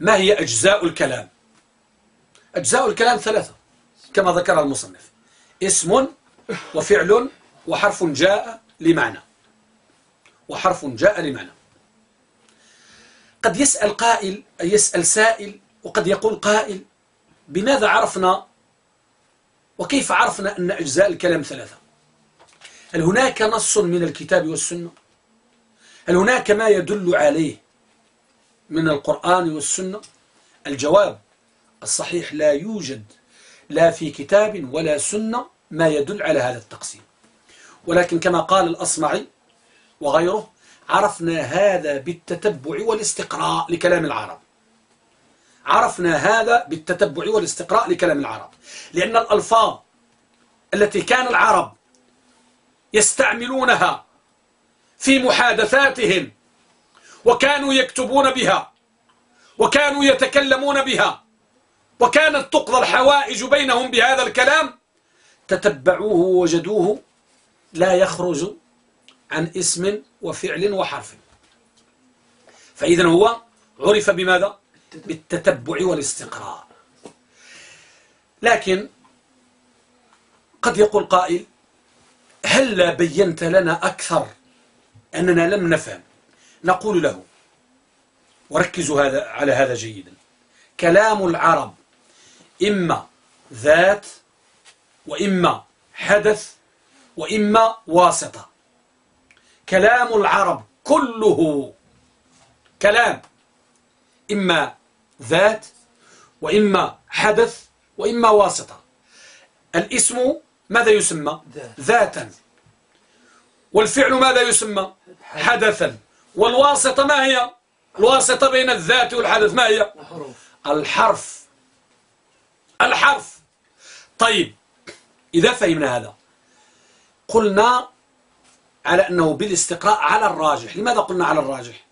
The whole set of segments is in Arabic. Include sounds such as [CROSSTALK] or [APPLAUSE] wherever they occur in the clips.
ما هي أجزاء الكلام؟ أجزاء الكلام ثلاثة كما ذكر المصنف. اسم وفعل وحرف جاء لمعنى. وحرف جاء لمعنى. قد يسأل قائل يسأل سائل وقد يقول قائل بماذا عرفنا؟ وكيف عرفنا أن أجزاء الكلام ثلاثة؟ هل هناك نص من الكتاب والسنة؟ هل هناك ما يدل عليه من القرآن والسنة. الجواب الصحيح لا يوجد لا في كتاب ولا سنة ما يدل على هذا التقسيم. ولكن كما قال الأصمعي وغيره عرفنا هذا بالتتبع والاستقراء لكلام العرب. عرفنا هذا بالتتبع والاستقراء لكلام العرب. لأن الألفاظ التي كان العرب يستعملونها في محادثاتهم وكانوا يكتبون بها وكانوا يتكلمون بها وكانت تقضى الحوائج بينهم بهذا الكلام تتبعوه وجدوه لا يخرج عن اسم وفعل وحرف. فإذا هو عرف بماذا؟ بالتتبع والاستقراء لكن قد يقول قائل هل بينت لنا أكثر أننا لم نفهم؟ نقول له وركزوا هذا على هذا جيدا. كلام العرب إما ذات وإما حدث وإما واسطة. كلام العرب كله كلام. إما ذات وإما حدث وإما واسطة. الاسم ماذا يسمى؟ ذاتا. والفعل ماذا يسمى؟ حدثا. والواسطة ما هي؟ الواسطة بين الذات والحدث ما هي؟ الحرف. الحرف. طيب إذا فهمنا هذا قلنا على أنه بالاستقراء على الراجح. لماذا قلنا على الراجح؟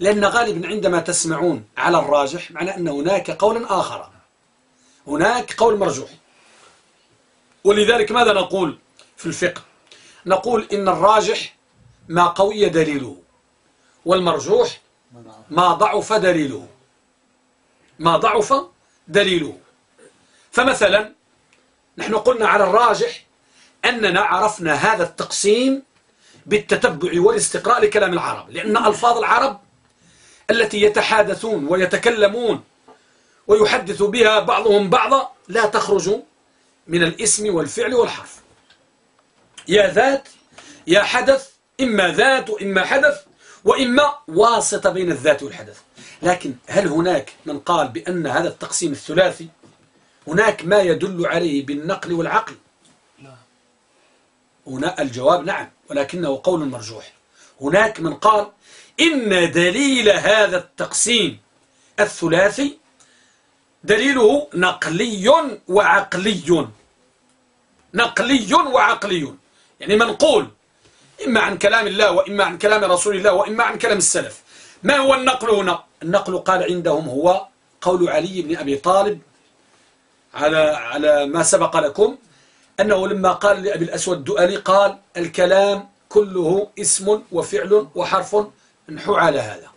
لأن غالبا عندما تسمعون على الراجح معنى أن هناك قولا آخر. هناك قول مرجوح. ولذلك ماذا نقول في الفقه؟ نقول إن الراجح ما قوي دليله. والمرجوح ما ضعف دليله. ما ضعف دليله. فمثلا نحن قلنا على الراجح أننا عرفنا هذا التقسيم بالتتبع والاستقراء لكلام العرب لأن ألفاظ العرب التي يتحادثون ويتكلمون ويحدث بها بعضهم بعضا لا تخرج من الاسم والفعل والحرف. يا ذات يا حدث إما ذات وإما حدث وإما واسطة بين الذات والحدث. لكن هل هناك من قال بأن هذا التقسيم الثلاثي هناك ما يدل عليه بالنقل والعقل؟ هنا الجواب نعم ولكنه قول مرجوح. هناك من قال إن دليل هذا التقسيم الثلاثي دليله نقلي وعقلي. نقلي وعقلي. يعني منقول إما عن كلام الله وإما عن كلام رسول الله وإما عن كلام السلف. ما هو النقل هنا؟ النقل قال عندهم هو قول علي بن أبي طالب على على ما سبق لكم أنه لما قال لأبي الأسود الدؤلي قال الكلام كله اسم وفعل وحرف نحو على هذا.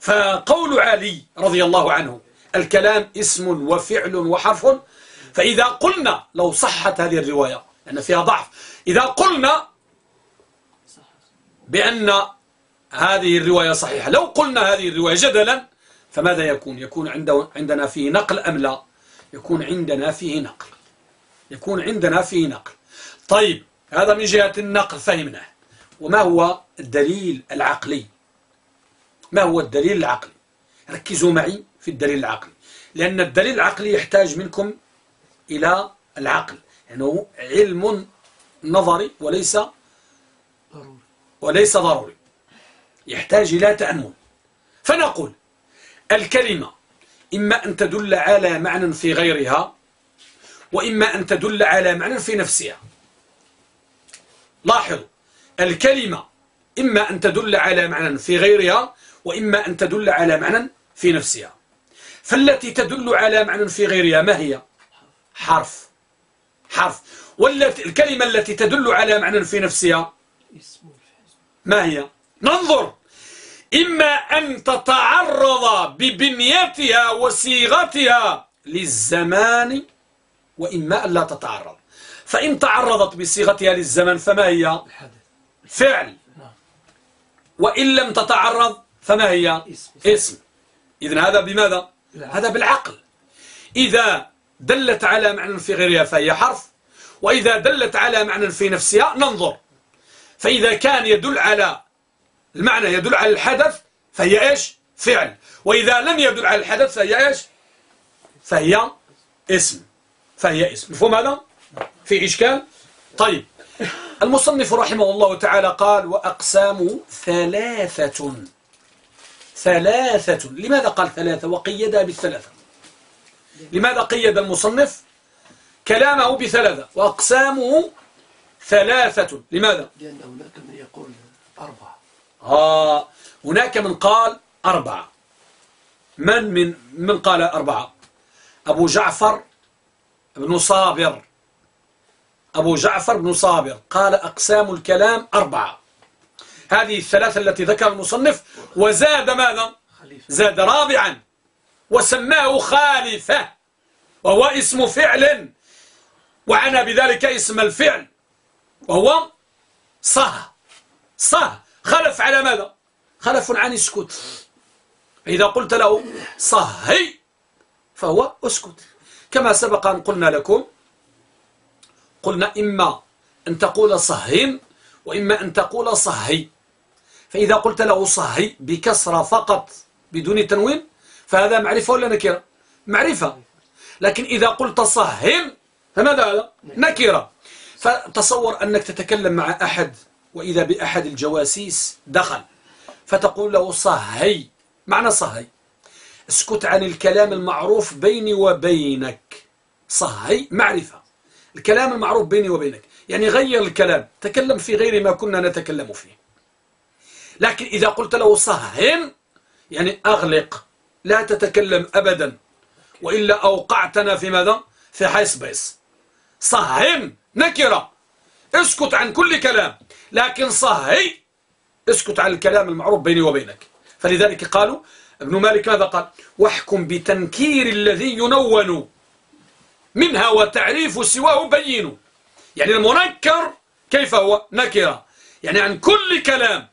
فقول علي رضي الله عنه الكلام اسم وفعل وحرف فإذا قلنا لو صحت هذه الرواية لأن فيها ضعف إذا قلنا بأن هذه الرواية صحيحة لو قلنا هذه الرواية جدلا فماذا يكون؟ يكون عندنا فيه نقل أم لا؟ يكون عندنا فيه نقل. يكون عندنا فيه نقل. طيب هذا من جهة النقل فهمناه وما هو الدليل العقلي؟ ما هو الدليل العقلي؟ ركزوا معي في الدليل العقلي. لأن الدليل العقلي يحتاج منكم إلى العقل. لأنه يعني علم نظري وليس وليس ضروري. يحتاج إلى تأمل. فنقول الكلمة إما أن تدل على معنى في غيرها وإما أن تدل على معنى في نفسها. لاحظوا الكلمة إما أن تدل على معنى في غيرها وإما أن تدل على معنى في نفسها. فالتي تدل على معنى في غيرها ما هي؟ حرف. حرف. والتي الكلمة التي تدل على معنى في نفسها ما هي؟ ننظر. إما أن تتعرض ببنيتها وصيغتها للزمان وإما أن لا تتعرض. فإن تعرضت بصيغتها للزمن فما هي؟ فعل وإن لم تتعرض فما هي؟ اسم إذن هذا بماذا؟ هذا بالعقل. إذا دلت على معنى في غيرها فهي حرف. وإذا دلت على معنى في نفسها ننظر. فإذا كان يدل على المعنى يدل على الحدث فهي إيش؟ فعل. وإذا لم يدل على الحدث فهي إيش؟ فهي اسم. فهي اسم. مفهوم هذا؟ في إشكال؟ طيب. المصنف رحمه الله تعالى قال وأقسام ثلاثة. ثلاثة. لماذا قال ثلاثة؟ وقيدها بالثلاثة. لماذا قيد المصنف؟ كلامه بثلاثة وأقسامه ثلاثة. لماذا؟ لأن هناك من يقول أربعة. آه هناك من قال أربعة. من من من قال أربعة؟ أبو جعفر بن صابر. أبو جعفر بن صابر قال أقسام الكلام أربعة. هذه الثلاثة التي ذكر المصنف. وزاد ماذا؟ زاد رابعا. وسماه خالفة. وهو اسم فعل. وعنى بذلك اسم الفعل وهو صه. صه. خلف على ماذا؟ خلف عن اسكت. فإذا قلت له صهي فهو اسكت. كما سبق أن قلنا لكم قلنا إما أن تقول صهين وإما أن تقول صهي. فإذا قلت له صهي بكسرة فقط بدون تنوين فهذا معرفة ولا نكرة؟ معرفة. لكن إذا قلت صهين فماذا هذا؟ نكرة. فتصور أنك تتكلم مع أحد وإذا بأحد الجواسيس دخل فتقول له صهي. معنى صهي. اسكت عن الكلام المعروف بيني وبينك. صهي معرفة. الكلام المعروف بيني وبينك. يعني غير الكلام. تكلم في غير ما كنا نتكلم فيه. لكن إذا قلت له صهن يعني أغلق. لا تتكلم أبدا. وإلا أوقعتنا في ماذا؟ في حيث بيس صهن نكرة. اسكت عن كل كلام. لكن صهي اسكت عن الكلام المعروف بيني وبينك. فلذلك قالوا ابن مالك ماذا قال؟ واحكم بتنكير الذي ينون منها وتعريف سواه بين. يعني المنكر كيف هو؟ نكرة. يعني عن كل كلام.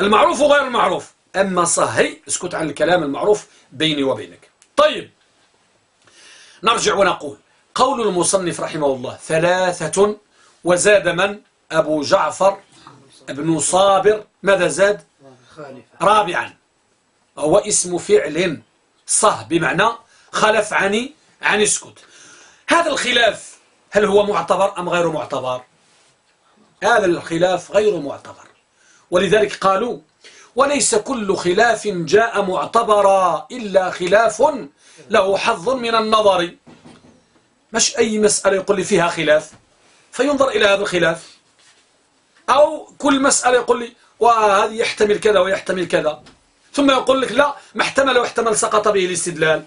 المعروف وغير المعروف. أما صهي اسكت عن الكلام المعروف بيني وبينك. طيب نرجع ونقول قول المصنف رحمه الله ثلاثة وزاد من؟ أبو جعفر ابن صابر ماذا زاد؟ رابعا. هو اسم فعل صه بمعنى خلف عني عن اسكت. هذا الخلاف هل هو معتبر أم غير معتبر؟ هذا الخلاف غير معتبر. ولذلك قالوا وليس كل خلاف جاء معتبرا إلا خلاف له حظ من النظر. مش أي مسألة يقول لي فيها خلاف. فينظر إلى هذا الخلاف. أو كل مسألة يقول لي وهذه يحتمل كذا ويحتمل كذا. ثم يقول لك لا ما احتمل واحتمل سقط به الاستدلال.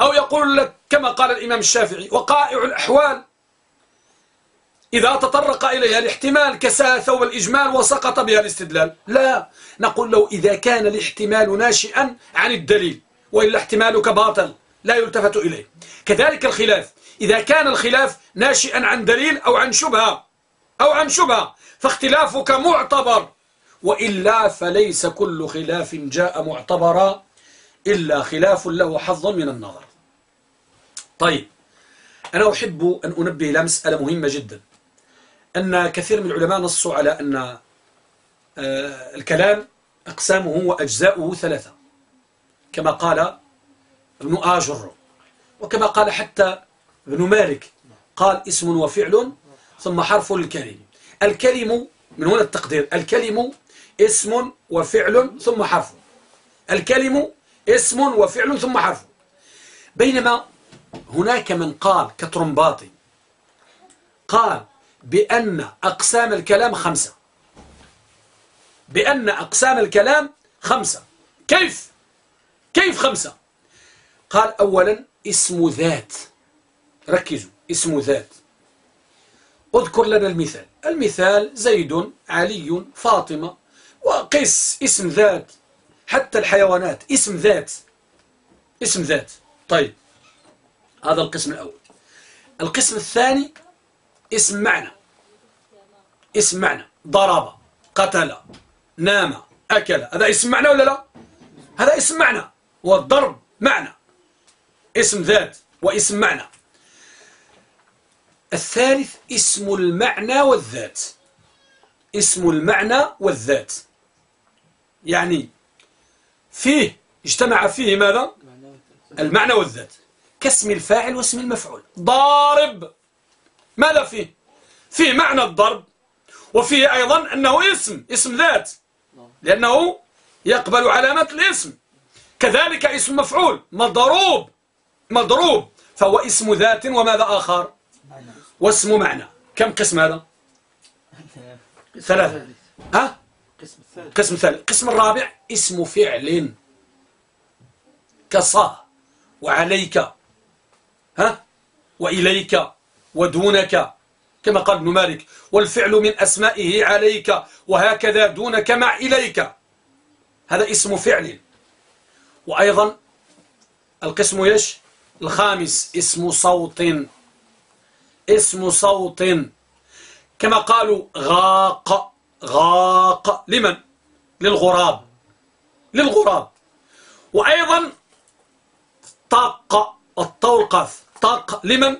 أو يقول لك كما قال الإمام الشافعي وقائع الأحوال. إذا تطرق إليها الاحتمال كساء ثوب الإجمال وسقط بها الاستدلال. لا نقول له إذا كان الاحتمال ناشئا عن الدليل وإلا احتمالك باطل. لا يلتفت إليه. كذلك الخلاف. إذا كان الخلاف ناشئا عن دليل أو عن شبهة أو عن شبهة فاختلافك معتبر. وإلا فليس كل خلاف جاء معتبرا إلا خلاف له حظ من النظر. طيب أنا أحب أن أنبه إلى مسألة مهمة جدا. أن كثير من العلماء نصوا على أن آه، الكلام أقسامه وأجزاؤه ثلاثة. كما قال ابن آجر. وكما قال حتى ابن مالك قال اسم وفعل ثم حرف الكلم. الكلم من هنا التقدير. الكلم اسم وفعل ثم حرف. الكلم اسم وفعل ثم حرف. بينما هناك من قال كترمباطي قال بأن أقسام الكلام خمسة. بأن أقسام الكلام خمسة. كيف؟ كيف خمسة؟ قال أولا اسم ذات. ركزوا اسم ذات. اذكر لنا المثال. المثال زيد علي فاطمة وقس اسم ذات. حتى الحيوانات اسم ذات. اسم ذات. طيب هذا القسم الأول. القسم الثاني اسم معنى. اسم معنى. ضرب قتل نام أكل. هذا اسم معنى ولا لا؟ هذا اسم معنى. والضرب معنى. اسم ذات واسم معنى. الثالث اسم المعنى والذات. اسم المعنى والذات. يعني فيه اجتمع فيه ماذا؟ المعنى والذات. كاسم الفاعل واسم المفعول. ضارب. ماذا فيه؟ فيه معنى الضرب. وفيه أيضا أنه اسم اسم ذات. لأنه يقبل علامة الاسم. كذلك اسم مفعول مضروب. مضروب فهو اسم ذات وماذا آخر؟ واسم معنى. كم قسم هذا؟ ثلاثة. ها؟ قسم الثالث. قسم الثالث. القسم الرابع اسم فعل. كصا. وعليك. ها؟ وإليك. ودونك. كما قال ابن مالك. والفعل من أسمائه عليك. وهكذا دونك مع إليك. هذا اسم فعل. وأيضا القسم يش الخامس اسم صوت. اسم صوت. كما قالوا غاق غاق. لمن؟ للغراب. للغراب. وأيضا طاق الطولقف طاق لمن؟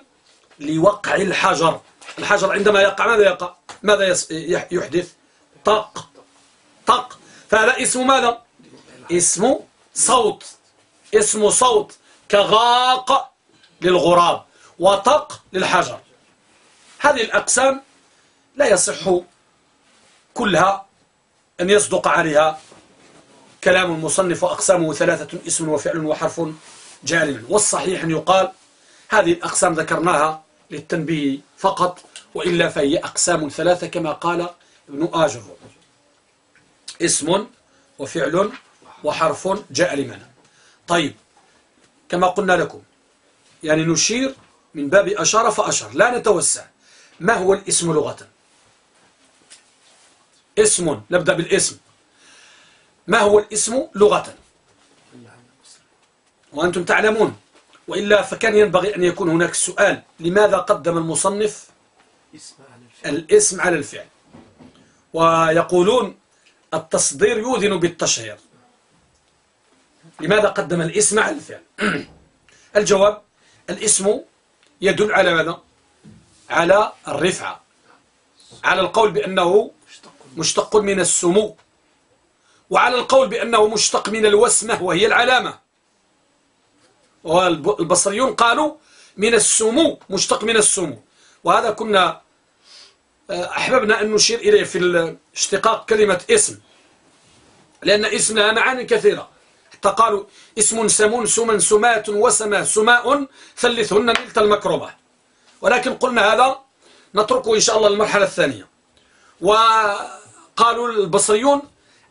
لوقع الحجر. الحجر عندما يقع ماذا يقع؟ ماذا يحدث؟ طق طق فهذا اسم ماذا؟ اسم صوت. اسم صوت. كغاق للغراب وطق للحجر. هذه الأقسام لا يصح كلها أن يصدق عليها كلام المصنف وأقسامه ثلاثة اسم وفعل وحرف جارم والصحيح أن يقال هذه الأقسام ذكرناها للتنبيه فقط وإلا فهي أقسام ثلاثة كما قال ابن آجر. اسم وفعل وحرف جاء لمنا طيب كما قلنا لكم. يعني نشير من باب أشار فأشر لا نتوسع. ما هو الاسم لغة؟ اسم. نبدأ بالاسم. ما هو الاسم لغة؟ وأنتم تعلمون. وإلا فكان ينبغي أن يكون هناك سؤال. لماذا قدم المصنف الاسم على الفعل؟ ويقولون التصدير يوذن بالتشهير. لماذا قدم الاسم على الفعل؟ [CLEARS THROAT] الجواب الاسم يدل على ماذا؟ على الرفعة. على القول بأنه مشتق من السمو. وعلى القول بأنه مشتق من الوسمة وهي العلامة. والبصريون قالوا من السمو مشتق من السمو. وهذا كنا آه، أحببنا أن نشير إليه في اشتقاق كلمة اسم. لأن اسم لها معاني كثيرة. حتى قالوا اسم سمون سمن سمات وسما سماء ثلثهن نلت المكرمة. ولكن قلنا هذا نتركه إن شاء الله المرحلة الثانية. وقالوا البصريون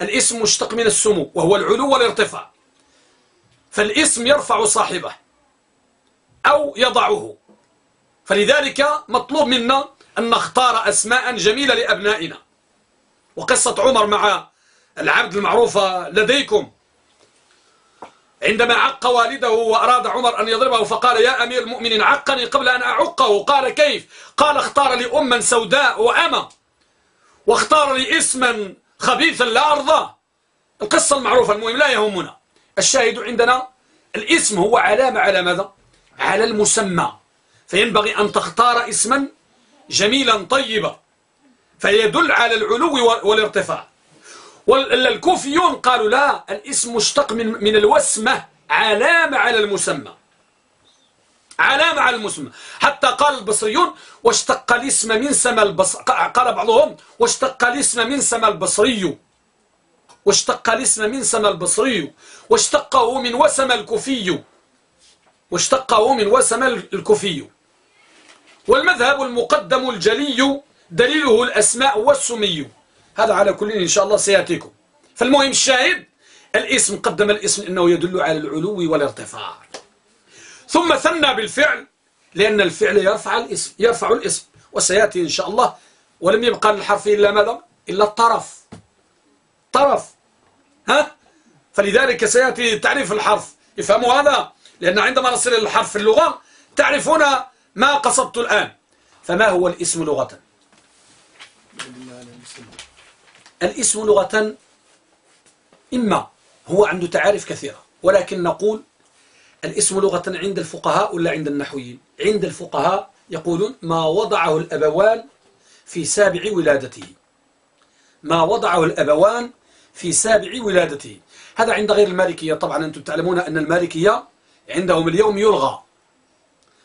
الاسم مشتق من السمو وهو العلو والارتفاع. فالاسم يرفع صاحبه أو يضعه. فلذلك مطلوب منا أن نختار أسماء جميلة لأبنائنا. وقصة عمر مع العبد المعروفة لديكم. عندما عق والده وأراد عمر أن يضربه فقال يا أمير المؤمنين عقني قبل أن أعقه. قال كيف؟ قال اختار لي أما سوداء وأما واختار لي اسما خبيثا لا أرضاه القصة المعروفة المهم لا يهمنا. الشاهد عندنا الاسم هو علامة على ماذا؟ على المسمى. فينبغي أن تختار اسما جميلا طيبا. فيدل على العلو والارتفاع. والكوفيون قالوا لا الاسم مشتق من, من الوسمة علامة على المسمى. علامة على المسمى. حتى قال البصريون واشتق الاسم من سما البصر قال بعضهم واشتق الاسم من سما البصري. واشتق الاسم من سما البصري. واشتقه من وسم الكوفي. واشتقه من وسم الكوفي. والمذهب المقدم الجلي دليله الأسماء والسمي. هذا على كل إن شاء الله سيأتيكم. فالمهم الشاهد الاسم قدم الاسم إنه يدل على العلو والارتفاع. ثم ثنى بالفعل لأن الفعل يرفع الاسم يرفع الاسم وسيأتي إن شاء الله. ولم يبقى للحرف إلا ماذا؟ إلا الطرف. طرف. ها؟ فلذلك سيأتي تعريف الحرف. يفهموا هذا؟ لأن عندما نصل إلى الحرف في اللغة تعرفون ما قصدت الآن. فما هو الاسم لغة؟ الاسم لغة إما هو عنده تعارف كثيرة ولكن نقول الاسم لغة عند الفقهاء ولا عند النحويين؟ عند الفقهاء يقولون ما وضعه الأبوان في سابع ولادته. ما وضعه الأبوان في سابع ولادته. هذا عند غير المالكية. طبعا أنتم تعلمون أن المالكية عندهم اليوم يلغى.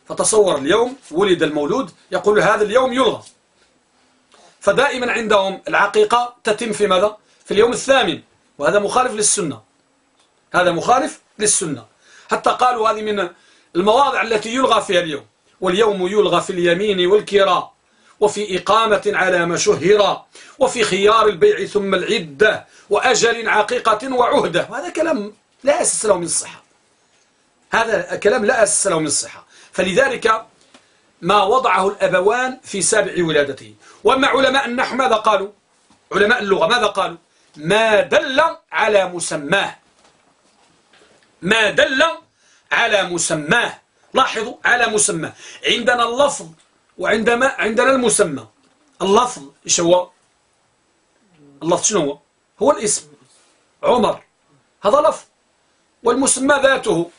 فتصور اليوم ولد المولود يقول هذا اليوم يلغى. فدائما عندهم العقيقة تتم في ماذا؟ في اليوم الثامن. وهذا مخالف للسنة. هذا مخالف للسنة. حتى قالوا هذه من المواضع التي يلغى فيها اليوم. واليوم يلغى في اليمين والكراء وفي إقامة على ما شهر. وفي خيار البيع ثم العدة. وأجل عقيقة وعهدة. وهذا كلام لا أسس له من الصحة هذا كلام لا أسس له من الصحة فلذلك ما وضعه الأبوان في سابع ولادته. وأما علماء النحو ماذا قالوا؟ علماء اللغة ماذا قالوا؟ ما دل على مسماه. ما دل على مسماه. لاحظوا على مسمى عندنا اللفظ وعندما عندنا المسمى. اللفظ إيش هو؟ اللفظ شنو هو؟ هو الاسم. عمر. هذا لفظ. والمسمى ذاته.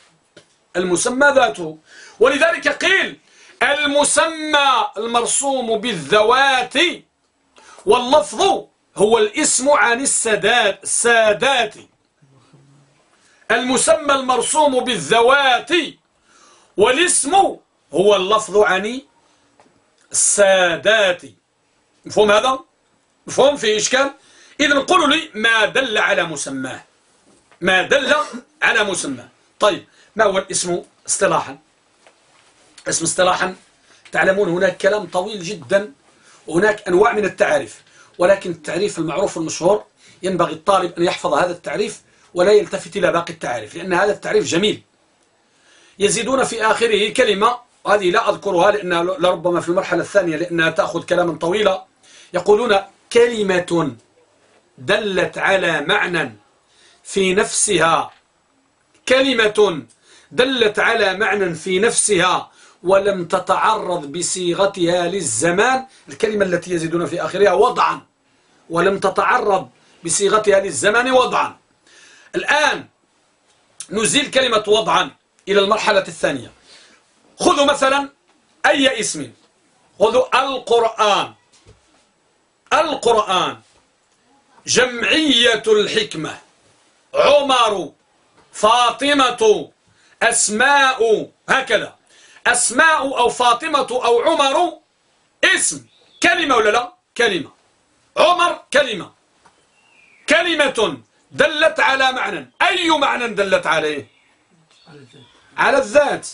المسمى ذاته. ولذلك قيل المسمى المرسوم بالذوات واللفظ هو الاسم عن السادات السادات. المسمى المرسوم بالذوات والاسم هو اللفظ عن السادات. مفهوم هذا؟ مفهوم؟ في إشكال؟ إذن قولوا لي ما دل على مسماه. ما دل على مسماه. طيب ما هو الاسم اصطلاحا؟ اسم اصطلاحا تعلمون هناك كلام طويل جدا وهناك أنواع من التعاريف ولكن التعريف المعروف المشهور ينبغي الطالب أن يحفظ هذا التعريف ولا يلتفت إلى باقي التعاريف لأن هذا التعريف جميل. يزيدون في آخره كلمة وهذه لا أذكرها لأنها لربما في المرحلة الثانية لأنها تأخذ كلاما طويلا. يقولون كلمة دلت على معنى في نفسها. كلمة دلت على معنى في نفسها. ولم تتعرض بصيغتها للزمان الكلمة التي يزيدون في آخرها وضعا. ولم تتعرض بصيغتها للزمان وضعا. الآن نزيل كلمة وضعا إلى المرحلة الثانية. خذوا مثلا أي اسم. خذوا القرآن. القرآن جمعية الحكمة. عمر فاطمة أسماء هكذا. أسماء أو فاطمة أو عمر اسم. كلمة ولا لا؟ كلمة. عمر كلمة. كلمة دلت على معنى. أي معنى دلت عليه؟ على الذات.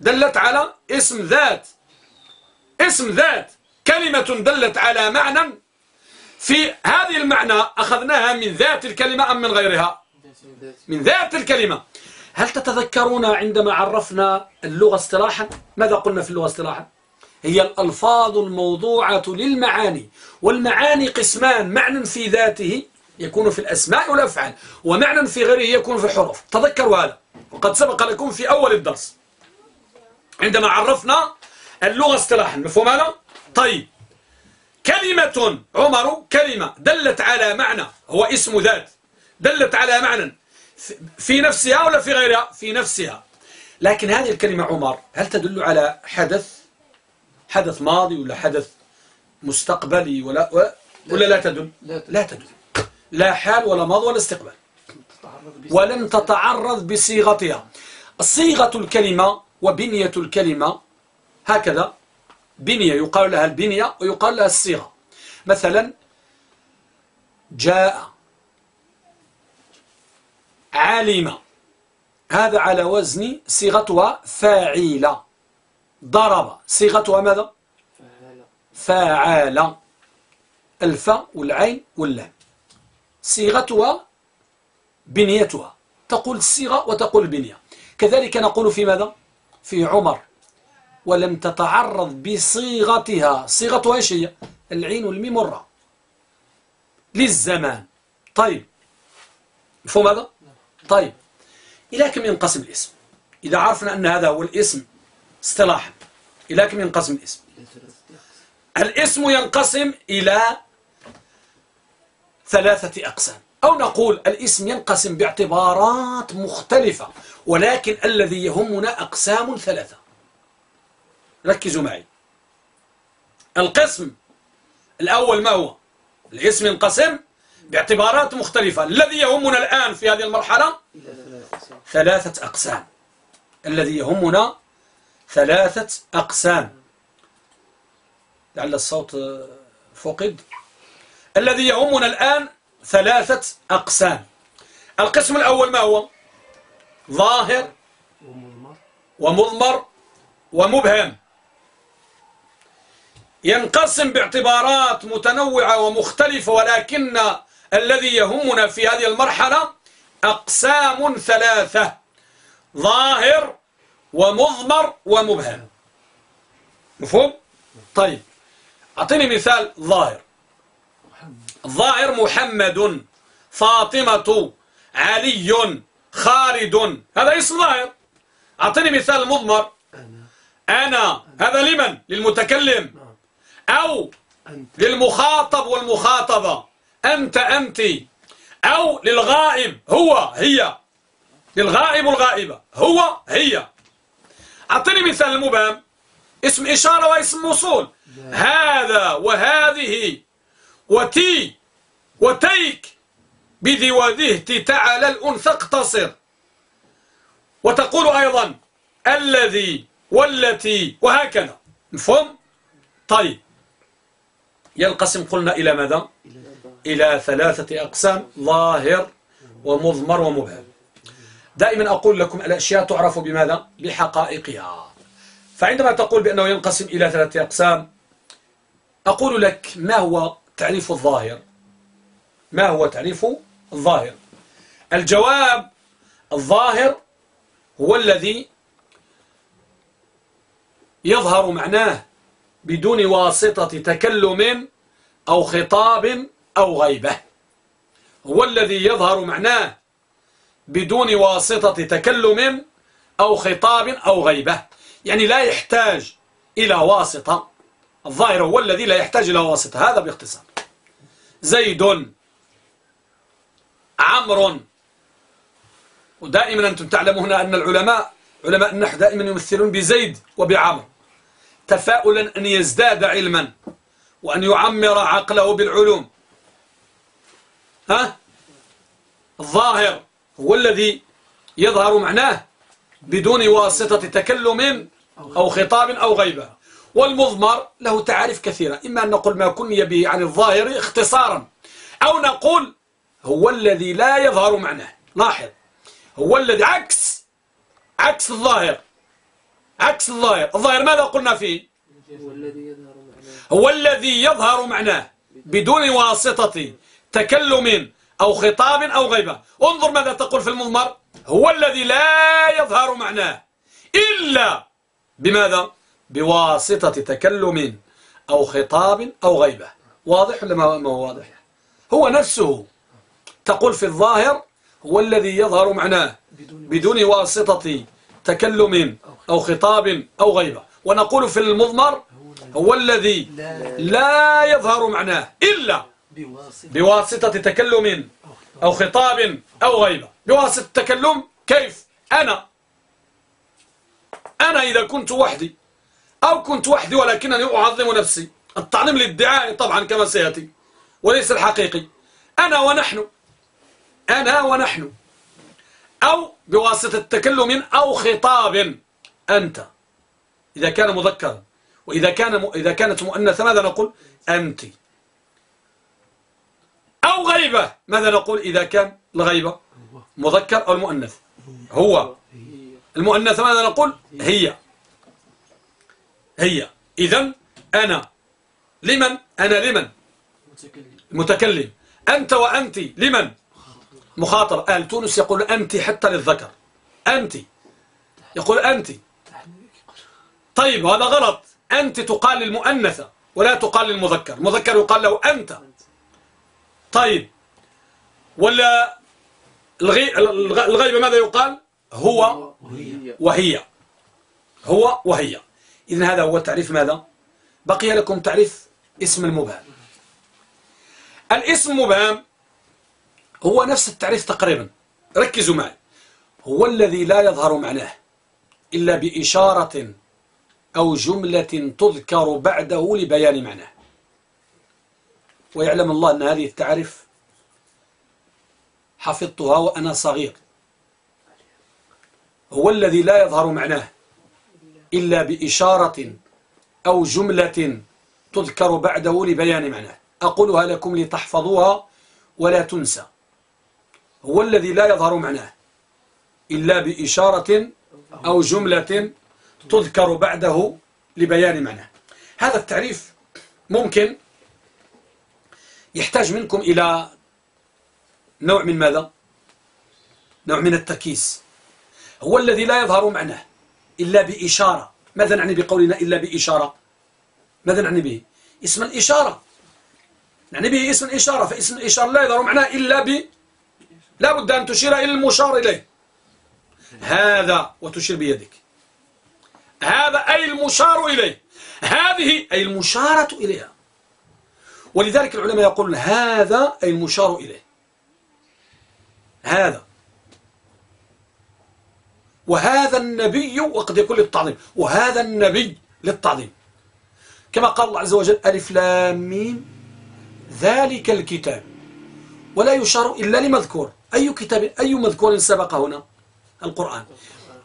دلت على اسم ذات. اسم ذات. كلمة دلت على معنى. في هذه المعنى أخذناها من ذات الكلمة أم من غيرها؟ من ذات الكلمة. هل تتذكرون عندما عرفنا اللغة اصطلاحا؟ ماذا قلنا في اللغة اصطلاحا؟ هي الألفاظ الموضوعة للمعاني والمعاني قسمان معنى في ذاته يكون في الأسماء والأفعال ومعنى في غيره يكون في الحروف تذكروا هذا. وقد سبق لكم في أول الدرس. عندما عرفنا اللغة اصطلاحا مفهوم هذا؟ طيب. كلمة عمر كلمة دلت على معنى هو اسم ذات دلت على معنى. في نفسها ولا في غيرها؟ في نفسها. لكن هذه الكلمة عمر هل تدل على حدث؟ حدث ماضي ولا حدث مستقبلي ولا ولا لا تدل؟ لا تدل. لا حال ولا ماضي ولا استقبال. ولم تتعرض بصيغتها. صيغة الكلمة وبنية الكلمة هكذا. بنية يقال لها البنية ويقال لها الصيغة. مثلا جاء علم هذا على وزن صيغتها فاعلة. ضرب. صيغتها ماذا؟ فاعل. الفاء والعين واللام. صيغتها بنيتها. تقول الصيغة وتقول البنية. كذلك نقول في ماذا؟ في عمر. ولم تتعرض بصيغتها. صيغتها إيش هي؟ العين والميم والراء للزمان. طيب. مفهوم هذا؟ طيب إلى كم ينقسم الاسم؟ إذا عرفنا أن هذا هو الاسم اصطلاحا إلى كم ينقسم الاسم؟ الاسم ينقسم إلى ثلاثة أقسام. أو نقول الاسم ينقسم باعتبارات مختلفة ولكن الذي يهمنا أقسام ثلاثة. ركزوا معي. القسم الأول ما هو؟ الاسم ينقسم باعتبارات مختلفة. الذي يهمنا الآن في هذه المرحلة ثلاثة أقسام. الذي يهمنا ثلاثة أقسام. لعل الصوت فقد. الذي يهمنا الآن ثلاثة أقسام. القسم الأول ما هو؟ ظاهر ومضمر ومبهم. ينقسم باعتبارات متنوعة ومختلفة ولكن الذي يهمنا في هذه المرحلة أقسام ثلاثة ظاهر ومضمر ومبهم. مفهوم؟ طيب أعطيني مثال ظاهر. ظاهر محمد فاطمة علي خالد هذا اسم ظاهر. أعطيني مثال مضمر. أنا هذا لمن؟ للمتكلم. أو للمخاطب والمخاطبة. أنت أنت أو للغائب هو هي. للغائب والغائبة هو هي. أعطيني مثال المبهم اسم إشارة واسم موصول. هذا وهذه وتي وتيك بذي وذهت تعالى الأنثى اقتصر. وتقول أيضا الذي والتي وهكذا. مفهوم؟ طيب. ينقسم قلنا إلى ماذا؟ إلى ثلاثة أقسام ظاهر ومضمر ومبهم. دائما أقول لكم الأشياء تعرف بماذا؟ بحقائقها. فعندما تقول بأنه ينقسم إلى ثلاثة أقسام أقول لك ما هو تعريف الظاهر؟ ما هو تعريف الظاهر؟ الجواب الظاهر هو الذي يظهر معناه بدون واسطة تكلم أو خطاب أو غيبة. هو الذي يظهر معناه بدون واسطة تكلم أو خطاب أو غيبة. يعني لا يحتاج إلى واسطة. الظاهر هو الذي لا يحتاج إلى واسطة. هذا باختصار. زيد عمر ودائما أنتم تعلمون أن العلماء علماء النحو دائما يمثلون بزيد وبعمر تفاؤلا أن يزداد علما وأن يعمر عقله بالعلوم. ها؟ الظاهر هو الذي يظهر معناه بدون واسطة تكلم أو خطاب أو غيبة. والمضمر له تعاريف كثيرة. إما أن نقول ما كني به عن الظاهر اختصارا أو نقول هو الذي لا يظهر معناه. لاحظ هو الذي عكس عكس الظاهر. عكس الظاهر. الظاهر ماذا قلنا فيه؟ هو الذي يظهر معناه بدون واسطة تكلم أو خطاب أو غيبة. انظر ماذا تقول في المضمر. هو الذي لا يظهر معناه إلا بماذا؟ بواسطة تكلم أو خطاب أو غيبة. واضح ولا ما هو واضح؟ هو نفسه تقول في الظاهر هو الذي يظهر معناه بدون واسطة تكلم أو خطاب أو غيبة. ونقول في المضمر هو الذي لا يظهر معناه إلا بواسطة تكلم أو خطاب أو غيبة بواسطة تكلم كيف؟ أنا. أنا إذا كنت وحدي أو كنت وحدي ولكنني أعظم نفسي. التعظيم الادعائي طبعا كما سيأتي وليس الحقيقي. أنا ونحن. أنا ونحن. أو بواسطة تكلم أو خطاب. أنت. إذا كان مذكرا وإذا كان م... إذا كانت مؤنثة ماذا نقول؟ أنت. أو غيبة. ماذا نقول إذا كان الغيبة؟ مذكر أو المؤنث؟ هو. المؤنث ماذا نقول؟ هي. هي. إذا أنا لمن؟ أنا لمن؟ المتكلم أنت وأنت لمن؟ مخاطر أهل تونس يقول أنت حتى للذكر. أنت. يقول أنت. طيب هذا غلط. أنت تقال للمؤنثة ولا تقال للمذكر. المذكر يقال له أنت. طيب. ولا الغي... الغيبة ماذا يقال؟ هو وهي. هو وهي. إذن هذا هو تعريف ماذا؟ بقي لكم تعريف اسم المبهم. الاسم المبهم هو نفس التعريف تقريبا. ركزوا معي. هو الذي لا يظهر معناه إلا بإشارة أو جملة تذكر بعده لبيان معناه. ويعلم الله أن هذه التعريف حفظتها وأنا صغير. هو الذي لا يظهر معناه إلا بإشارة أو جملة تذكر بعده لبيان معناه. أقولها لكم لتحفظوها ولا تنسى. هو الذي لا يظهر معناه إلا بإشارة أو جملة تذكر بعده لبيان معناه. هذا التعريف ممكن يحتاج منكم إلى نوع من ماذا؟ نوع من التركيز. هو الذي لا يظهر معناه إلا بإشارة. ماذا نعني بقولنا إلا بإشارة؟ ماذا نعني به؟ اسم الإشارة. نعني به اسم الإشارة فاسم الإشارة لا يظهر معناه إلا ب لا بد أن تشير إلى المشار إليه. هذا وتشير بيدك. هذا أي المشار إليه. هذه أي المشارة إليها. ولذلك العلماء يقولون هذا أي المشار إليه. هذا. وهذا النبي وقد يكون للتعظيم. وهذا النبي للتعظيم. كما قال الله عز وجل ألف لام ميم. ذلك الكتاب. ولا يشار إلا لمذكور. أي كتاب أي مذكور سبق هنا؟ القرآن.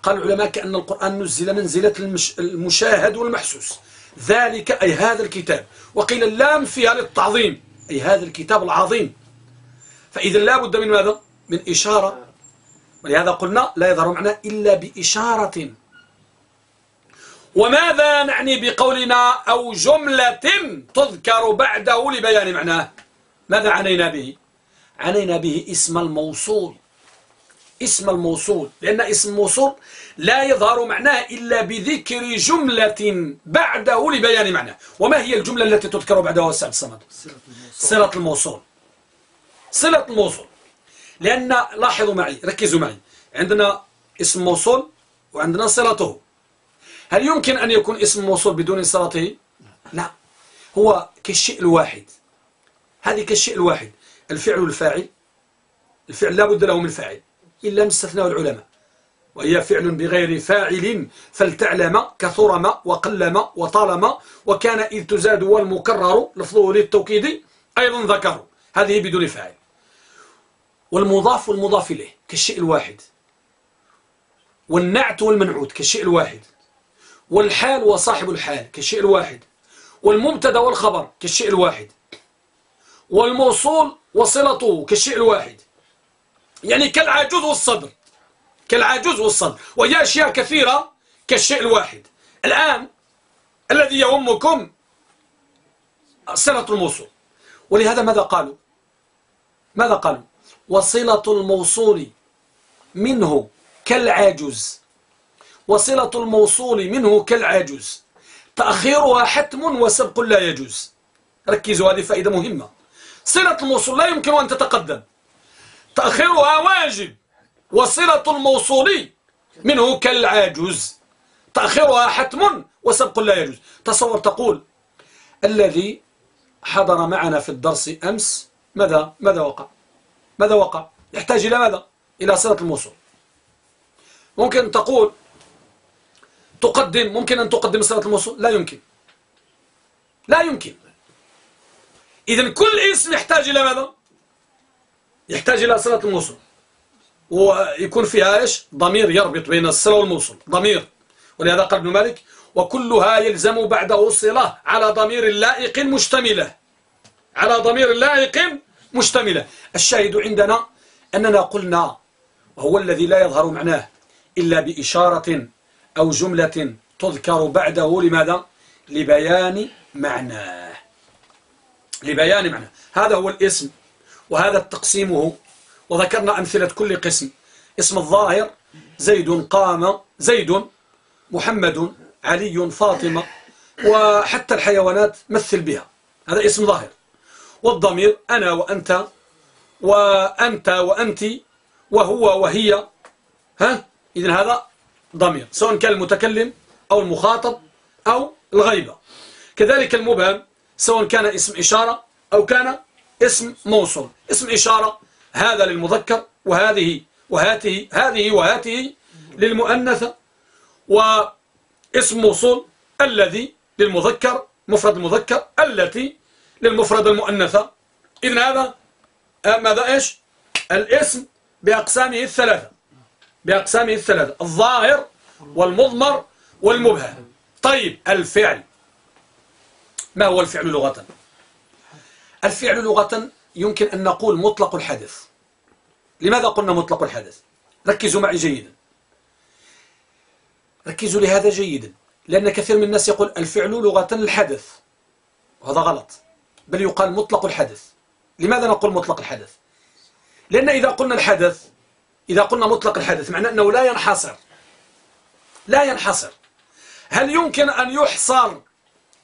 قال العلماء كأن القرآن نزل منزلة المشاهد والمحسوس. ذلك أي هذا الكتاب. وقيل اللام فيها للتعظيم أي هذا الكتاب العظيم. فإذا لا بد من ماذا؟ من إشارة. ولهذا قلنا لا يظهر معنا إلا بإشارة. وماذا نعني بقولنا أو جملة تذكر بعده لبيان معناه؟ ماذا عنينا به؟ عنينا به اسم الموصول. اسم الموصول لأن اسم الموصول لا يظهر معناه إلا بذكر جملة بعده لبيان معناه. وما هي الجملة التي تذكر بعدها السعد الصمد صلة الموصول. صلة الموصول. لأن لاحظوا معي ركزوا معي. عندنا اسم موصول وعندنا صلته. هل يمكن أن يكون اسم موصول بدون صلته؟ لا. هو كالشيء الواحد. هذه كالشيء الواحد. الفعل الفاعل. الفعل لا بد له من فاعل. إلا ما استثناه العلماء. وهي فعل بغير فاعل فلتعلم كثرم وقلم وطالما وكان إذ تزاد والمكرر لفظه للتوكيد أيضا ذكر. هذه بدون فاعل. والمضاف والمضاف إليه كالشيء الواحد. والنعت والمنعوت كالشيء الواحد. والحال وصاحب الحال كالشيء الواحد. والمبتدا والخبر كالشيء الواحد. والموصول وصلته كالشيء الواحد. يعني كالعجوز والصدر كالعجوز والصدر وهي أشياء كثيرة كالشيء الواحد. الآن الذي يهمكم صلة الموصول. ولهذا ماذا قالوا؟ ماذا قالوا؟ وصلة الموصول منه كالعاجز وصلة الموصول منه كالعاجز تأخيرها حتم وسبق لا يجوز. ركزوا هذه فائدة مهمة. صلة الموصول لا يمكن أن تتقدم. تأخيرها واجب وصلة الموصول منه كالعاجز تأخيرها حتم وسبق لا يجوز. تصور تقول الذي حضر معنا في الدرس أمس ماذا ماذا وقع؟ ماذا وقع؟ يحتاج إلى ماذا؟ إلى صلة الموصول. ممكن تقول تقدم ممكن أن تقدم صلة الموصول؟ لا يمكن. لا يمكن. إذن كل اسم يحتاج إلى ماذا؟ يحتاج إلى صلة الموصول ويكون فيها إيش؟ ضمير يربط بين الصلة والموصول ضمير. ولهذا قال ابن مالك وكلها يلزم بعده الصلة على ضمير لائق مشتملة. على ضمير لائق مشتملة. الشاهد عندنا أننا قلنا وهو الذي لا يظهر معناه إلا بإشارة أو جملة تذكر بعده لماذا؟ لبيان معناه. لبيان معناه. هذا هو الاسم وهذا تقسيمه. وذكرنا أمثلة كل قسم. اسم الظاهر زيد قام زيد محمد علي فاطمة وحتى الحيوانات مثل بها. هذا اسم ظاهر. والضمير أنا وأنت وأنت وأنت وهو وهي. ها؟ إذن هذا ضمير سواء كان المتكلم أو المخاطب أو الغيبة. كذلك المبهم سواء كان اسم إشارة أو كان اسم موصول اسم إشارة هذا للمذكر وهذه وهاته هذه وهاته للمؤنثة واسم موصول الذي للمذكر مفرد المذكر التي للمفرد المؤنثة. إذن هذا آه، ماذا؟ إيش؟ الاسم بأقسامه الثلاثة بأقسامه الثلاثة الظاهر والمضمر والمبهم. طيب الفعل. ما هو الفعل لغة؟ الفعل لغة يمكن أن نقول مطلق الحدث. لماذا قلنا مطلق الحدث؟ ركزوا معي جيدا. ركزوا لهذا جيدا. لأن كثير من الناس يقول الفعل لغة الحدث وهذا غلط. بل يقال مطلق الحدث. لماذا نقول مطلق الحدث؟ لأن إذا قلنا الحدث إذا قلنا مطلق الحدث معناه أنه لا ينحصر. لا ينحصر. هل يمكن أن يحصر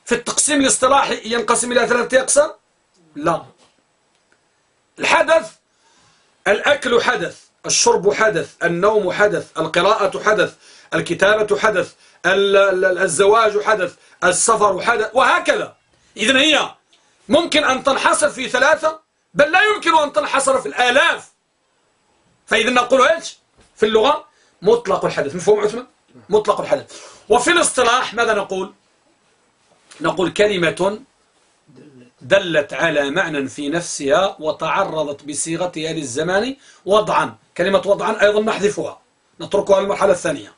في التقسيم الاصطلاحي ينقسم إلى ثلاثة أقسام؟ لا. الحدث الأكل حدث الشرب حدث النوم حدث القراءة حدث الكتابة حدث الزواج حدث السفر حدث وهكذا. إذن هي ممكن أن تنحصر في ثلاثة بل لا يمكن أن تنحصر في الآلاف. فإذا نقول إيش؟ في اللغة مطلق الحدث. مفهوم عثمان؟ مطلق الحدث. وفي الاصطلاح ماذا نقول؟ نقول كلمة دلت على معنى في نفسها وتعرضت بصيغتها للزمان وضعا. كلمة وضعا أيضا نحذفها. نتركها المرحلة الثانية.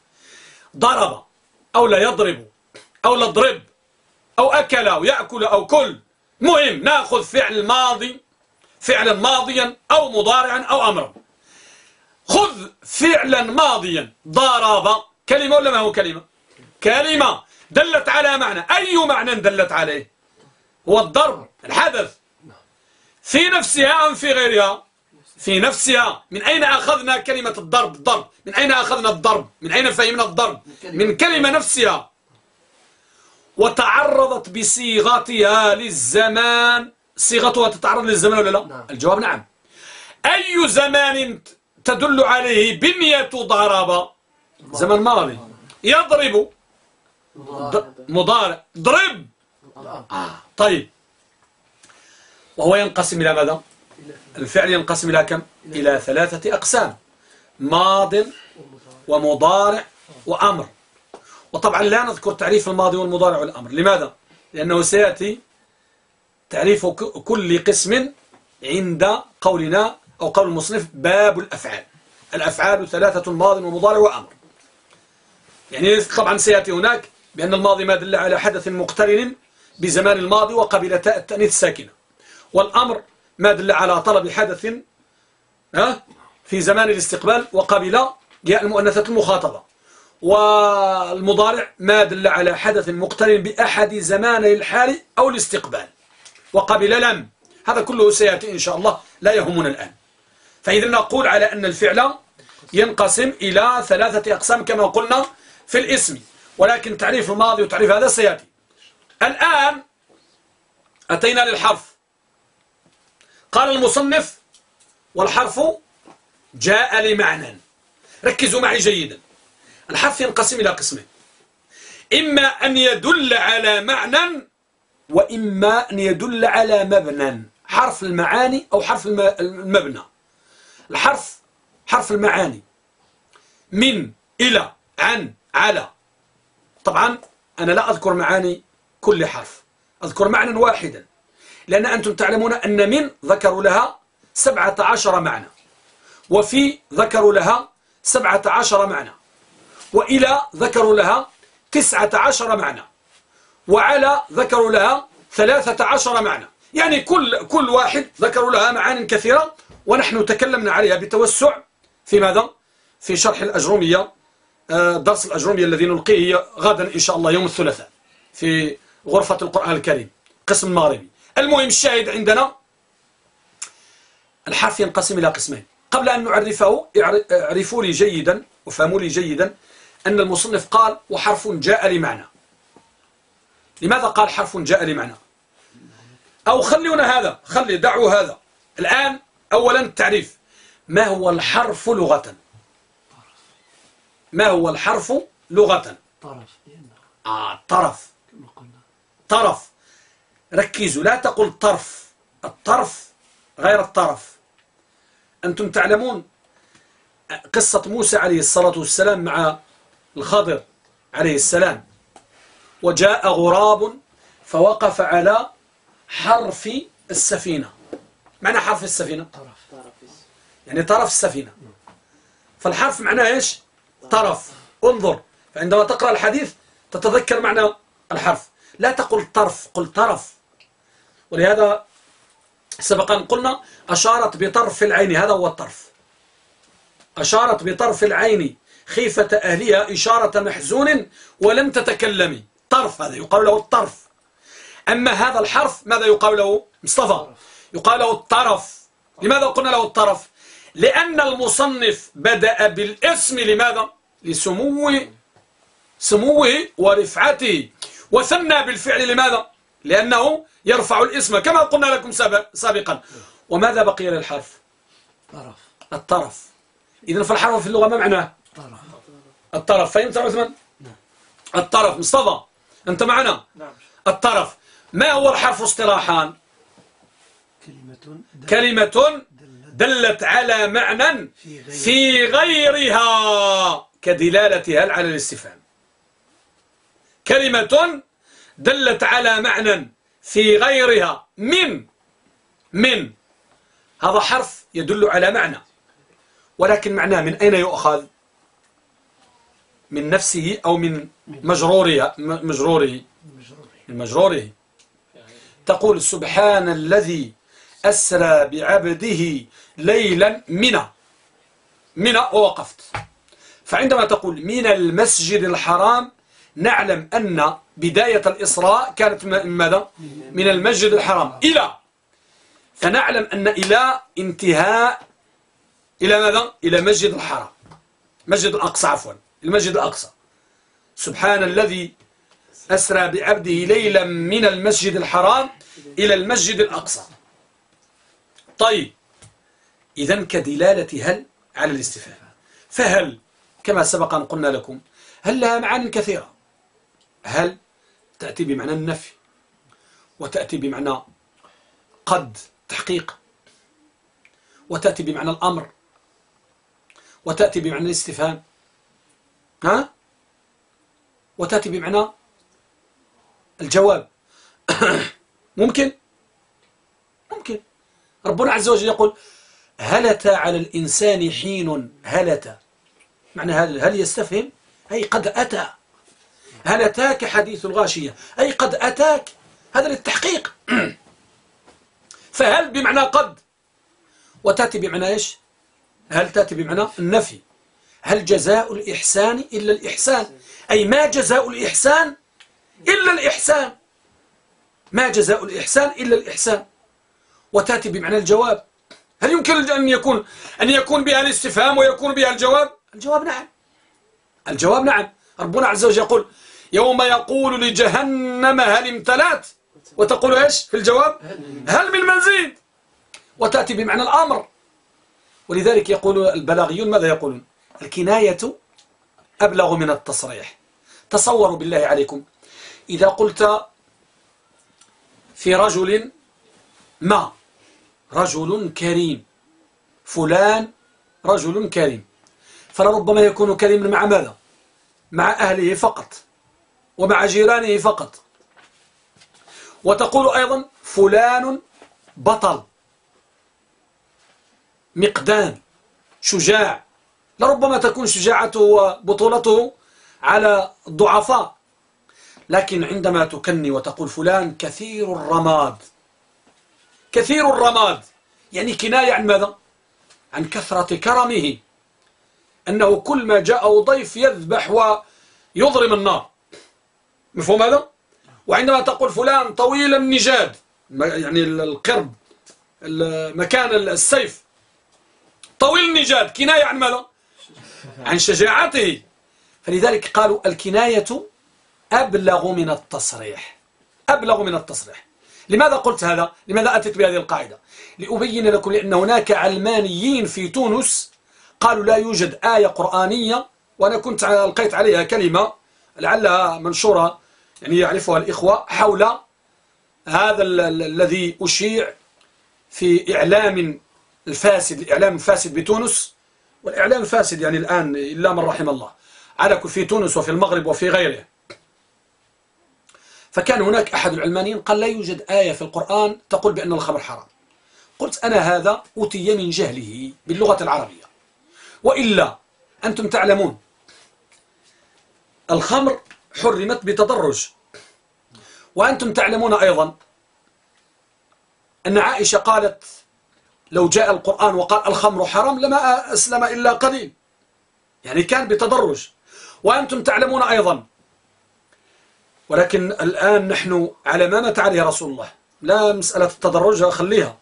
ضرب أو لا يضرب أو لا ضرب أو أكل أو يأكل أو كل. مهم. نأخذ فعل ماضي فعلا ماضيا أو مضارعا أو أمرا. خذ فعلا ماضيا. ضرب. كلمة ولا ما هو كلمة؟ كلمة. دلت على معنى. أي معنى دلت عليه؟ هو الضرب الحدث في نفسها أم في غيرها؟ في نفسها. من أين أخذنا كلمة الضرب؟ الضرب. من أين أخذنا الضرب؟ من أين فهمنا الضرب؟ من كلمة نفسها. وتعرضت بصيغتها للزمان. صيغتها تتعرض للزمان ولا لا؟ نعم. الجواب نعم. أي زمان تدل عليه بنية ضرب؟ زمن ماضي. يضرب. مضارع. ضرب. آه. طيب. وهو ينقسم إلى ماذا؟ الفعل ينقسم إلى كم؟ إلى ثلاثة أقسام. ماض ومضارع وأمر. وطبعا لا نذكر تعريف الماضي والمضارع والأمر. لماذا؟ لأنه سيأتي تعريف كل قسم عند قولنا أو قول المصنف باب الأفعال. الأفعال ثلاثة ماض ومضارع وأمر. يعني طبعا سيأتي هناك بأن الماضي ما دل على حدث مقترن بزمان الماضي وقبل تاء التأنيث الساكنة. والأمر ما دل على طلب حدث في زمان الاستقبال وقبل جاء المؤنثة المخاطبة. والمضارع ما دل على حدث مقترن بأحد زماني الحال أو الاستقبال. وقبل لم. هذا كله سيأتي إن شاء الله لا يهمنا الآن. فإذا نقول على أن الفعل ينقسم إلى ثلاثة أقسام كما قلنا في الاسم. ولكن تعريف الماضي وتعريف هذا سيأتي. الآن أتينا للحرف. قال المصنف والحرف جاء لمعنى. ركزوا معي جيدا. الحرف ينقسم إلى قسمين إما أن يدل على معنى وإما أن يدل على مبنى. حرف المعاني أو حرف المبنى. الحرف حرف المعاني. من إلى عن على. طبعا أنا لا أذكر معاني كل حرف. أذكر معنى واحدا. لأن أنتم تعلمون أن من ذكروا لها سبعة عشر معنى. وفي ذكروا لها سبعة عشر معنى. وإلى ذكروا لها تسعة عشر معنى. وعلى ذكروا لها ثلاثة عشر معنى. يعني كل, كل واحد ذكروا لها معان كثيرة ونحن تكلمنا عليها بتوسع. في ماذا؟ في شرح الأجرومية. آه، درس الأجرومية الذي نلقيه غدا إن شاء الله يوم الثلاثاء. في غرفة القرآن الكريم قسم المغربي. المهم الشاهد عندنا الحرف ينقسم إلى قسمين. قبل أن نعرفه اعرفوا لي جيدا وفهموا لي جيدا أن المصنف قال وحرف جاء لمعنى. لماذا قال حرف جاء لمعنى؟ أو خلونا هذا خلي دعوا هذا. الآن أولا التعريف. ما هو الحرف لغة؟ ما هو الحرف لغة؟ طرف. آه طرف. طرف ركزوا لا تقل طرف. الطرف غير الطرف. أنتم تعلمون قصة موسى عليه الصلاة والسلام مع الخضر عليه السلام. وجاء غراب فوقف على حرف السفينة. معنى حرف السفينة؟ طرف. يعني طرف السفينة. فالحرف معناه إيش؟ طرف. انظر فعندما تقرأ الحديث تتذكر معنى الحرف. لا تقل طرف قل طرف. ولهذا سبقا قلنا أشارت بطرف العين هذا هو الطرف. أشارت بطرف العين خيفة أهلها إشارة محزون ولم تتكلمي طرف هذا يقال له؟ الطرف. أما هذا الحرف ماذا يقال له؟ مصطفى. يقال له الطرف. لماذا قلنا له الطرف؟ لأن المصنف بدأ بالاسم لماذا؟ لسمو سموه ورفعته. وثنى بالفعل لماذا؟ لأنه يرفع الاسم كما قلنا لكم سابقا. وماذا بقي للحرف؟ طرف. الطرف. إذن فالحرف في اللغة ما معناه؟ طرف. الطرف. فهمت يا عثمان؟ الطرف. مصطفى أنت معنا؟ نعم. الطرف. ما هو الحرف اصطلاحا؟ كلمة دل- كلمة دلت دلت على معنى في غير في غيرها كدلالة هل على الاستفهام. كلمة دلت على معنى في غيرها. من من. هذا حرف يدل على معنى. ولكن معناه من أين يؤخذ؟ من نفسه أو من مجروره. مجرور من مجروره. تقول سبحان الذي أسرى بعبده ليلا. من من ووقفت فعندما تقول من المسجد الحرام نعلم أن بداية الإسراء كانت من ماذا؟ من المسجد الحرام. إلى! فنعلم أن إلى انتهاء إلى ماذا؟ إلى مسجد الحرام. مسجد الأقصى عفوا. المسجد الأقصى. سبحان الذي أسرى بعبده ليلا من المسجد الحرام إلى المسجد الأقصى. طيب إذا كدلالة هل على الاستفهام؟ فهل كما سبق أن قلنا لكم هل لها معان كثيرة؟ هل تأتي بمعنى النفي وتأتي بمعنى قد تحقيق وتأتي بمعنى الأمر وتأتي بمعنى الاستفهام؟ ها؟ وتأتي بمعنى الجواب. [COUGHS] ممكن؟ ممكن. ربنا عز وجل يقول هلت على الإنسان حين هلت. معنى هل, هل يستفهم؟ أي قد أتى. هل أتاك حديث الغاشية؟ أي قد أتاك؟ هذا للتحقيق. [CLEARS THROAT] فهل بمعنى قد؟ وتأتي بمعنى إيش؟ هل تأتي بمعنى النفي؟ هل جزاء الإحسان إلا الإحسان؟ أي ما جزاء الإحسان إلا الإحسان؟ ما جزاء الإحسان إلا الإحسان. وتأتي بمعنى الجواب. هل يمكن أن يكون أن يكون بها الاستفهام ويكون بها الجواب؟ الجواب نعم. الجواب نعم. ربنا عز وجل يقول يوم يقول لجهنم هل امتلأت؟ وتقول إيش في الجواب؟ هل من مزيد. وتأتي بمعنى الأمر. ولذلك يقول البلاغيون ماذا يقولون؟ الكناية أبلغ من التصريح. تصوروا بالله عليكم. إذا قلت في رجل ما؟ رجل كريم. فلان رجل كريم. فلربما يكون كريما مع ماذا؟ مع أهله فقط. ومع جيرانه فقط. وتقول أيضا فلان بطل. مقدام. شجاع. لربما تكون شجاعته وبطولته على الضعفاء. لكن عندما تكني وتقول فلان كثير الرماد. كثير الرماد. يعني كناية عن ماذا؟ عن كثرة كرمه. أنه كل ما جاءه ضيف يذبح ويضرم النار. مفهوم هذا؟ وعندما تقول فلان طويل النجاد يعني القرب مكان السيف طويل النجاد كناية عن ماذا؟ عن شجاعته فلذلك قالوا الكناية أبلغ من التصريح أبلغ من التصريح لماذا قلت هذا؟ لماذا أتيت بهذه القاعدة؟ لأبين لكم لأن هناك علمانيين في تونس قالوا لا يوجد آية قرآنية وأنا كنت ألقيت عليها كلمة لعلها منشورة يعني يعرفها الإخوة حول هذا الذي أشيع في إعلام الفاسد الإعلام الفاسد بتونس والإعلام الفاسد يعني الآن إلا من رحم الله. على في تونس وفي المغرب وفي غيره. فكان هناك أحد العلمانيين قال لا يوجد آية في القرآن تقول بأن الخمر حرام. قلت أنا هذا أتي من جهله باللغة العربية. وإلا أنتم تعلمون الخمر حرمت بتدرج. وأنتم تعلمون أيضا أن عائشة قالت لو جاء القرآن وقال الخمر حرام لما أسلم إلا قليل. يعني كان بتدرج. وأنتم تعلمون أيضا ولكن الآن نحن على ما مات عليه رسول الله. لا مسألة التدرج خليها.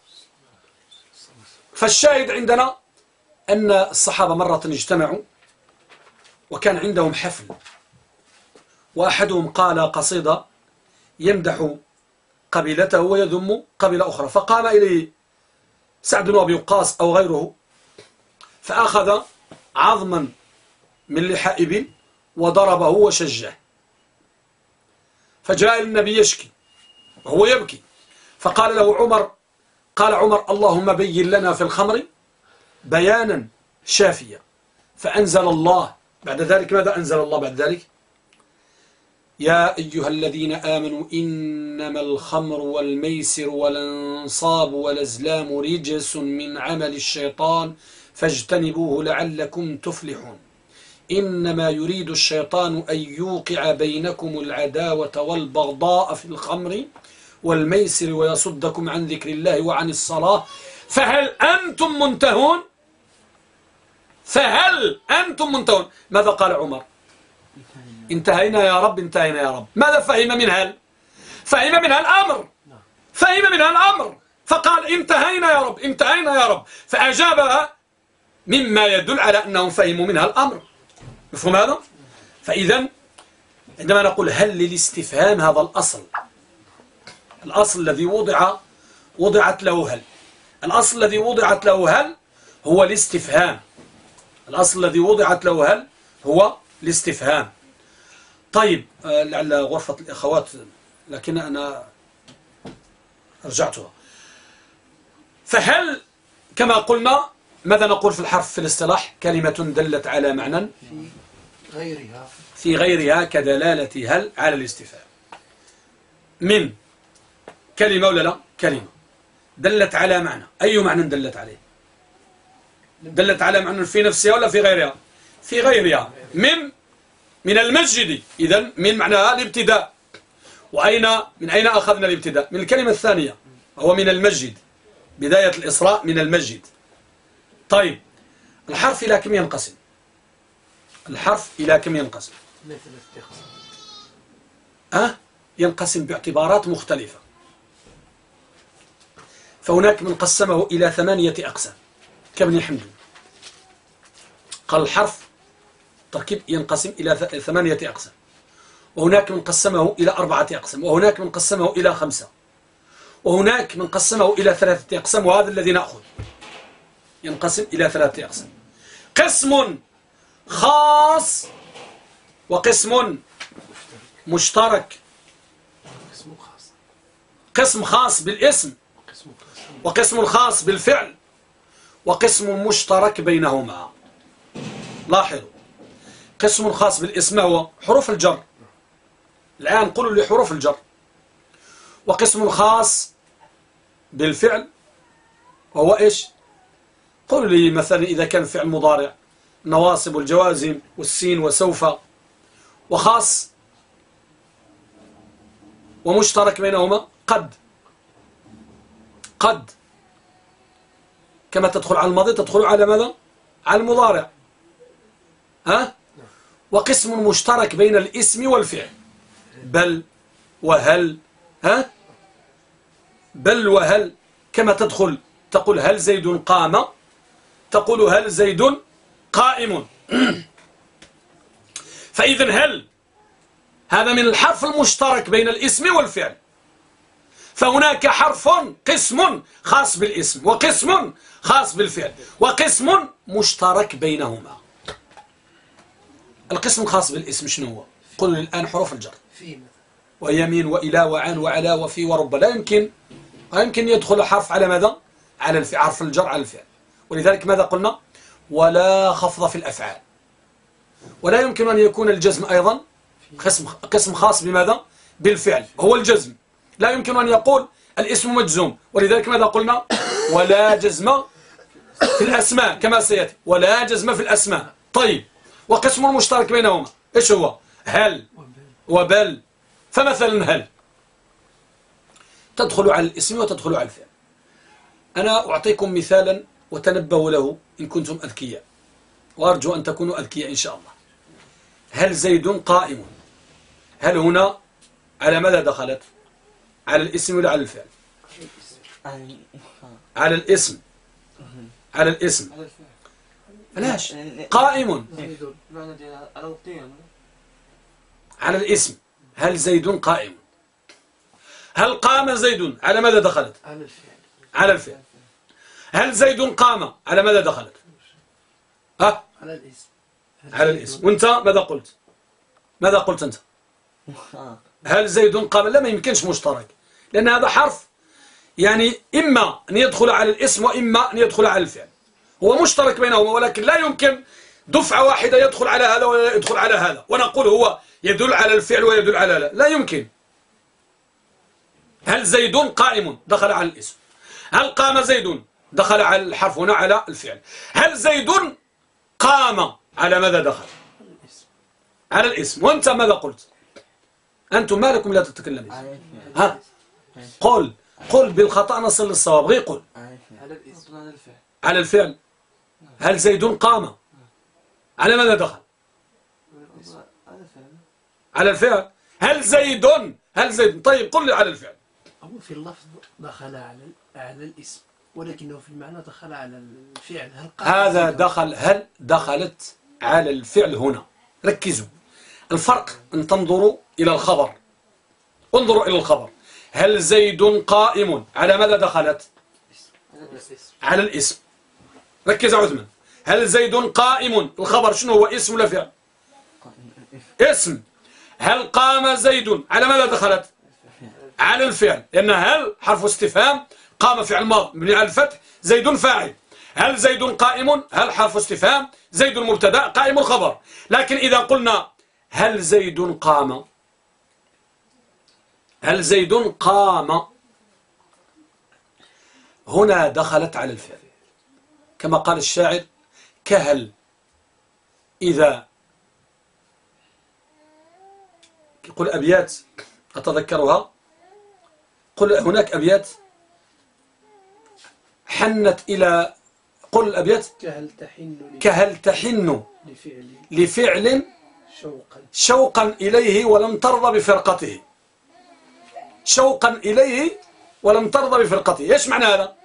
فالشاهد عندنا أن الصحابة مرة اجتمعوا وكان عندهم حفل. وأحدهم قال قصيدة يمدح قبيلته ويذم قبيلة أخرى. فقام إليه سعد بن أبي وقاص أو غيره فأخذ عظما من لحائب وضربه وشجه. فجاء النبي يشكي وهو يبكي فقال له عمر قال عمر اللهم بين لنا في الخمر بيانا شافيا. فأنزل الله بعد ذلك ماذا أنزل الله بعد ذلك؟ يا أيها الذين آمنوا إنما الخمر والميسر والأنصاب والأزلام رجس من عمل الشيطان فاجتنبوه لعلكم تفلحون. إنما يريد الشيطان أن يوقع بينكم العداوة والبغضاء في الخمر والميسر ويصدكم عن ذكر الله وعن الصلاة. فهل أنتم منتهون؟ فهل أنتم منتهون؟ ماذا قال عمر؟ انتهينا يا رب انتهينا يا رب. ماذا فهم من هل فهم منها الأمر. فهم منها الأمر. فقال انتهينا يا رب انتهينا يا رب. فأجابها مما يدل على أنهم فهموا منها الأمر. مفهوم هذا؟ فإذا عندما نقول هل للاستفهام هذا الأصل؟ الأصل الذي وضع وضعت له هل. الأصل الذي وضعت له هل هو الاستفهام. الأصل الذي وضعت له هل هو الاستفهام. طيب آه، لعل غرفة الأخوات لكن أنا رجعتها. فهل كما قلنا ماذا نقول في الحرف في الاصطلاح؟ كلمة دلت على معنى في غيرها. في غيرها كدلالة هل على الاستفهام. من كلمة ولا لا؟ كلمة. دلت على معنى. أي معنى دلت عليه؟ دلت على معنى في نفسها ولا في غيرها؟ في غيرها. من من المسجد. إذا من معناها الابتداء. وأين من أين أخذنا الابتداء؟ من الكلمة الثانية هو من المسجد. بداية الإسراء من المسجد. طيب الحرف إلى كم ينقسم؟ الحرف إلى كم ينقسم؟ أه؟ ينقسم باعتبارات مختلفة. فهناك من قسمه إلى ثمانية أقسام. كابن حمد قال الحرف تركيب ينقسم إلى ثمانية أقسام. وهناك من قسمه إلى أربعة أقسام وهناك من قسمه إلى خمسة وهناك من قسمه إلى ثلاثة أقسام وهذا الذي نأخذ. ينقسم إلى ثلاثة أقسام. قسم خاص وقسم مشترك. قسم خاص بالاسم وقسم خاص بالفعل وقسم مشترك بينهما. لاحظوا. قسم خاص بالاسم هو حروف الجر. الآن قولوا لي حروف الجر. وقسم خاص بالفعل وهو إيش؟ قولوا لي مثلا إذا كان فعل مضارع نواصب الجوازم والسين وسوف. وخاص ومشترك بينهما قد. قد. كما تدخل على الماضي تدخل على ماذا؟ على المضارع. ها؟ وقسم مشترك بين الاسم والفعل. بل وهل ها؟ بل وهل كما تدخل تقول هل زيد قام؟ تقول هل زيد قائم. [CLEARS THROAT] فإذا هل هذا من الحرف المشترك بين الاسم والفعل. فهناك حرف قسم خاص بالاسم وقسم خاص بالفعل وقسم مشترك بينهما. القسم الخاص بالاسم شنو هو؟ قل الآن حروف الجر. في ويمين وإلى وعن وعلى وفي ورب. لا يمكن لا يمكن يدخل حرف على ماذا؟ على الفعل حرف الجر على الفعل. ولذلك ماذا قلنا؟ ولا خفض في الأفعال. ولا يمكن أن يكون الجزم أيضا قسم قسم خاص بماذا؟ بالفعل. هو الجزم. لا يمكن أن يقول الاسم مجزوم. ولذلك ماذا قلنا؟ ولا جزم في الأسماء كما سيأتي. ولا جزم في الأسماء. طيب. وقسم مشترك بينهما. إيش هو؟ هل وبل. فمثلا هل. تدخل على الاسم وتدخل على الفعل. أنا أعطيكم مثالا وتنبهوا له إن كنتم أذكياء. وأرجو أن تكونوا أذكياء إن شاء الله. هل زيد قائم؟ هل هنا على ماذا دخلت؟ على الاسم ولا على الفعل؟ على الاسم. على الاسم. علاش قائم. على الاسم. هل زيد قائم؟ هل قام زيد على ماذا دخلت؟ على الفعل. على الفعل. هل زيد قام؟ على ماذا دخلت؟ ها على الاسم. على الاسم. وأنت ماذا قلت؟ ماذا قلت أنت؟ هل زيد قام؟ لا ما يمكنش مشترك. لأن هذا حرف. يعني إما أن يدخل على الاسم وإما أن يدخل على الفعل. هو مشترك بينهما ولكن لا يمكن دفعة واحدة يدخل على هذا ولا يدخل على هذا. ونقول هو يدل على الفعل ويدل على لا. لا يمكن. هل زيد قائم؟ دخل على الاسم. هل قام زيد دخل على الحرف هنا على الفعل. هل زيد قام؟ على ماذا دخل؟ على الاسم. وانت ماذا قلت؟ أنتم ما لكم لا تتكلمون ها؟ قل. قل بالخطأ نصل للصواب. غير قل. على الاسم. على الفعل. هل زيد قام؟ على ماذا دخل؟ على الفعل. هل زيد؟ هل زيد؟ طيب قل لي على الفعل. هو في اللفظ دخل على على الاسم ولكنه في المعنى دخل على الفعل. هل قام هذا؟ دخل هل دخلت على الفعل هنا؟ ركزوا. الفرق أن تنظروا إلى الخبر. انظروا إلى الخبر. هل زيد قائم؟ على ماذا دخلت؟ على الاسم. ركز يا عثمان. هل زيد قائم الخبر؟ شنو هو اسم ولا فعل؟ اسم. هل قام زيد؟ على ماذا دخلت؟ على الفعل. لأن هل حرف استفهام قام فعل ماض مبني على الفتح زيد فاعل. هل زيد قائم؟ هل حرف استفهام؟ زيد مبتدا قائم الخبر. لكن إذا قلنا هل زيد قام؟ هل زيد قام؟ هنا دخلت على الفعل. كما قال الشاعر كهل إذا يقول أبيات أتذكرها؟ قل هناك أبيات حنت إلى قل الأبيات كهل تحن كهل تحن لفعل لفعل شوقا. شوقا إليه ولم ترضى بفرقته. شوقا إليه ولم ترضى بفرقته. إيش معنى هذا؟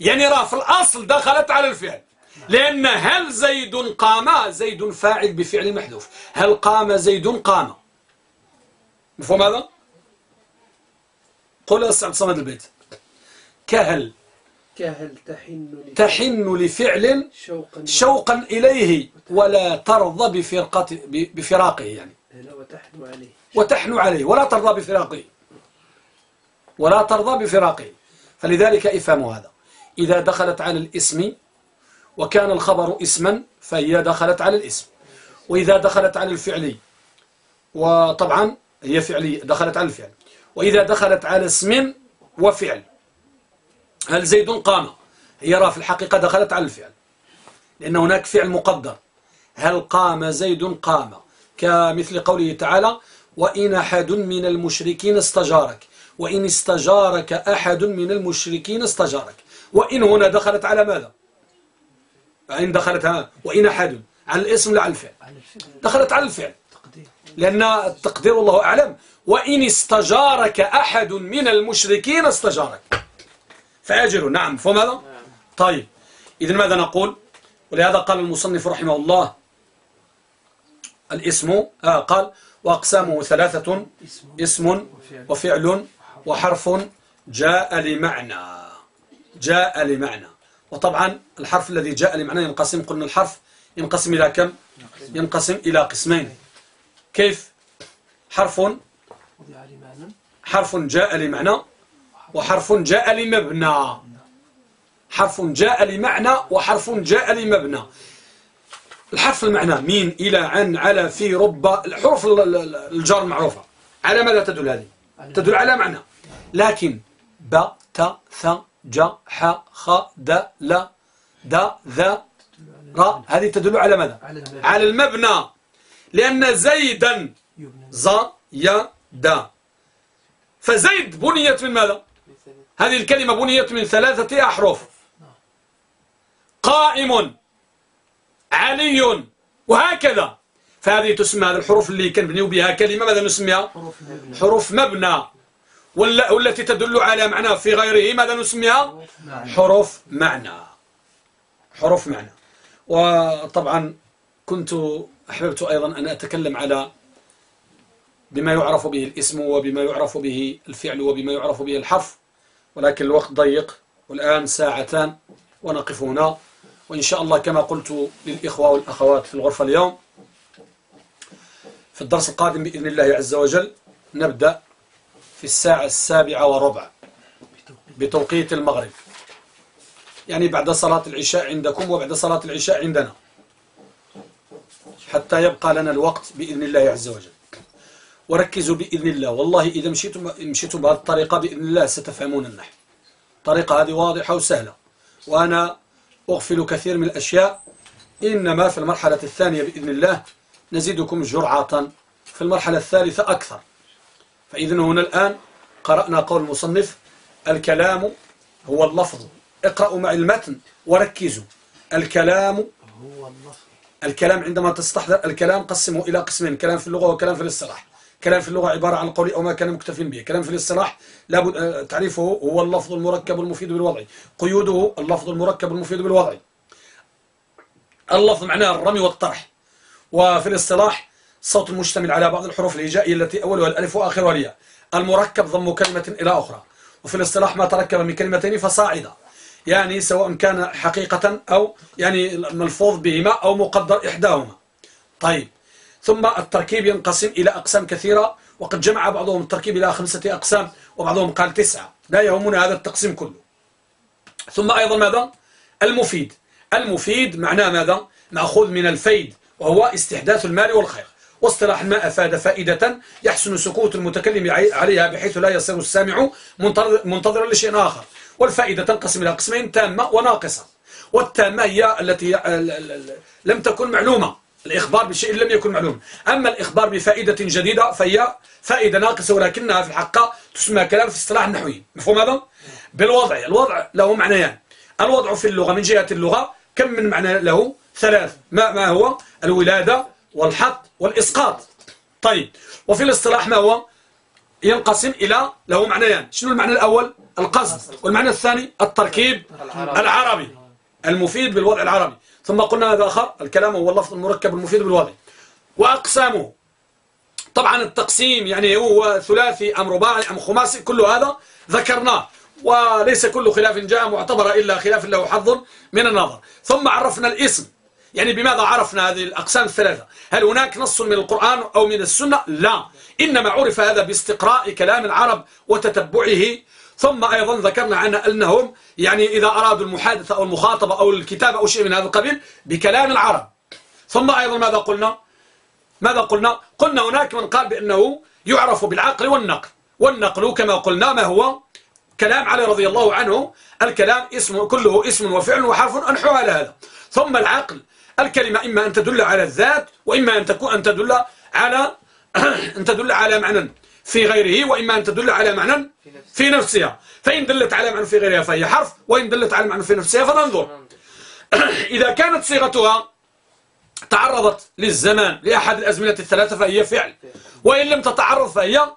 يعني راه في الأصل دخلت على الفعل. لأن هل زيد قام؟ زيد فاعل بفعل محذوف. هل قام؟ زيد قام. مفهوم هذا؟ قل يا سعد صمد البيت. كهل. كهل تحن لفعل. تحن لفعل شوقا شوقا إليه ولا ترضى بفرقته بفراقه يعني. وتحن عليه. وتحن عليه. ولا ترضى بفراقه. ولا ترضى بفراقه. فلذلك افهموا هذا. إذا دخلت على الإسم وكان الخبر اسما فهي دخلت على الإسم. وإذا دخلت على الفعل وطبعا هي فعلية دخلت على الفعل. وإذا دخلت على اسم وفعل. هل زيد قام؟ راه في الحقيقة دخلت على الفعل. لأن هناك فعل مقدر. هل قام زيد؟ قام. كمثل قوله تعالى وإن أحد من المشركين استجارك. وإن استجارك أحد من المشركين استجارك. وإن هنا دخلت على ماذا؟ وإن دخلت ها وإن أحد على الاسم لا على الفعل. دخلت على الفعل. تقدير. لأن التقدير الله أعلم. وإن استجارك أحد من المشركين استجارك. فأجره نعم. فهم هذا طيب. إذن ماذا نقول؟ ولهذا قال المصنف رحمه الله الاسم آه قال وأقسامه ثلاثة اسم وفعل. وحرف جاء لمعنى. جاء لمعنى. وطبعا الحرف الذي جاء لمعنى ينقسم قلنا الحرف ينقسم إلى كم؟ ينقسم إلى قسمين. كيف؟ حرف حرف جاء لمعنى وحرف جاء لمبنى. حرف جاء لمعنى وحرف جاء لمبنى. الحرف المعنى مين إلى عن على في رب الحروف الجار المعروفة. على ماذا تدل هذه؟ تدل على معنى. لكن ب ت ث ج ح خ د ل د ذ ر. هذه تدل على ماذا؟ على المبنى. لأن زيدا ز ي د. فزيد بنيت من ماذا؟ هذه الكلمة بنيت من ثلاثة أحرف. قائم علي وهكذا. فهذه تسمى الحروف اللي كنبنيو بها كلمة ماذا نسميها؟ حروف مبنى. ولا- والتي تدل على معنى في غيره ماذا نسميها؟ حروف معنى. حروف معنى. وطبعا كنت أحببت أيضا أن أتكلم على بما يعرف به الاسم وبما يعرف به الفعل وبما يعرف به الحرف ولكن الوقت ضيق والآن ساعتان ونقف هنا. وإن شاء الله كما قلت للإخوة والأخوات في الغرفة اليوم في الدرس القادم بإذن الله عز وجل نبدأ في الساعة السابعة وربع بتوقيت. المغرب. يعني بعد صلاة العشاء عندكم وبعد صلاة العشاء عندنا. حتى يبقى لنا الوقت بإذن الله عز وجل. وركزوا بإذن الله. والله إذا مشيتم مشيتم بهذه الطريقة بإذن الله ستفهمون النحو. الطريقة هذه واضحة وسهلة. وأنا أغفل كثير من الأشياء. إنما في المرحلة الثانية بإذن الله نزيدكم جرعة. في المرحلة الثالثة أكثر. فإذن هنا الآن قرأنا قول المصنف الكلام هو اللفظ. اقرأوا معي المتن وركزوا. الكلام هو اللفظ. الكلام عندما تستحضر الكلام قسمه إلى قسمين كلام في اللغة وكلام في الاصطلاح. كلام في اللغة عبارة عن القول أو ما كان مكتفين به. كلام في الاصطلاح لابد آه، تعريفه هو اللفظ المركب المفيد بالوضع. قيوده اللفظ المركب المفيد بالوضع. اللفظ معناه الرمي والطرح. وفي الاصطلاح صوت المشتمل على بعض الحروف الهجائية التي أولها الألف وآخرها الياء. المركب ضم كلمة إلى أخرى. وفي الاصطلاح ما تركب من كلمتين فصاعدا. يعني سواء كان حقيقة أو يعني ملفوظ بهما أو مقدر إحداهما. طيب. ثم التركيب ينقسم إلى أقسام كثيرة. وقد جمع بعضهم التركيب إلى خمسة أقسام وبعضهم قال تسعة. لا يهمنا هذا التقسيم كله. ثم أيضا ماذا؟ المفيد. المفيد معناه ماذا؟ مأخوذ من الفيد وهو استحداث المال والخير. واصطلاح ما أفاد فائدة يحسن سكوت المتكلم عليها بحيث لا يصير السامع منتظر- منتظرا لشيء آخر. والفائدة تنقسم إلى قسمين تامة وناقصة. والتامة هي التي ال- ال- ال- لم تكن معلومة. الإخبار بشيء لم يكن معلوم. أما الإخبار بفائدة جديدة فهي فائدة ناقصة ولكنها في الحقيقة تسمى كلام في اصطلاح النحوي مفهوم هذا؟ بالوضع. الوضع له معنيان. الوضع في اللغة. من جهة اللغة كم من معنى له؟ ثلاث. ما, ما هو؟ الولادة والحط والإسقاط. طيب وفي الاصطلاح ما هو؟ ينقسم إلى له معنيان. شنو المعنى الأول؟ القصد. والمعنى الثاني؟ التركيب العربي. المفيد بالوضع العربي. ثم قلنا هذا آخر الكلام هو اللفظ المركب المفيد بالوضع. وأقسامه. طبعا التقسيم يعني هو ثلاثي أم رباعي أم خماسي كل هذا ذكرناه. وليس كل خلاف جاء معتبر إلا خلاف له حظ من النظر. ثم عرفنا الاسم. يعني بماذا عرفنا هذه الأقسام الثلاثة؟ هل هناك نص من القرآن أو من السنة؟ لا. إنما عرف هذا باستقراء كلام العرب وتتبعه. ثم أيضا ذكرنا عن أنهم يعني إذا أرادوا المحادثة أو المخاطبة أو الكتابة أو شيء من هذا القبيل بكلام العرب. ثم أيضا ماذا قلنا؟ ماذا قلنا؟ قلنا هناك من قال بأنه يعرف بالعقل والنقل. والنقل كما قلنا ما هو؟ كلام علي رضي الله عنه الكلام اسم كله اسم وفعل وحرف أنحو على هذا. ثم العقل. الكلمة إما أن تدل على الذات وإما أن تكون أن تدل على [COUGHS] أن تدل على معنى في غيره وإما أن تدل على معنى في نفسها. فإن دلت على معنى في غيرها فهي حرف وإن دلت على معنى في نفسها فننظر. [COUGHS] إذا كانت صيغتها تعرضت للزمان لأحد الأزمنة الثلاثة فهي فعل وإن لم تتعرض فهي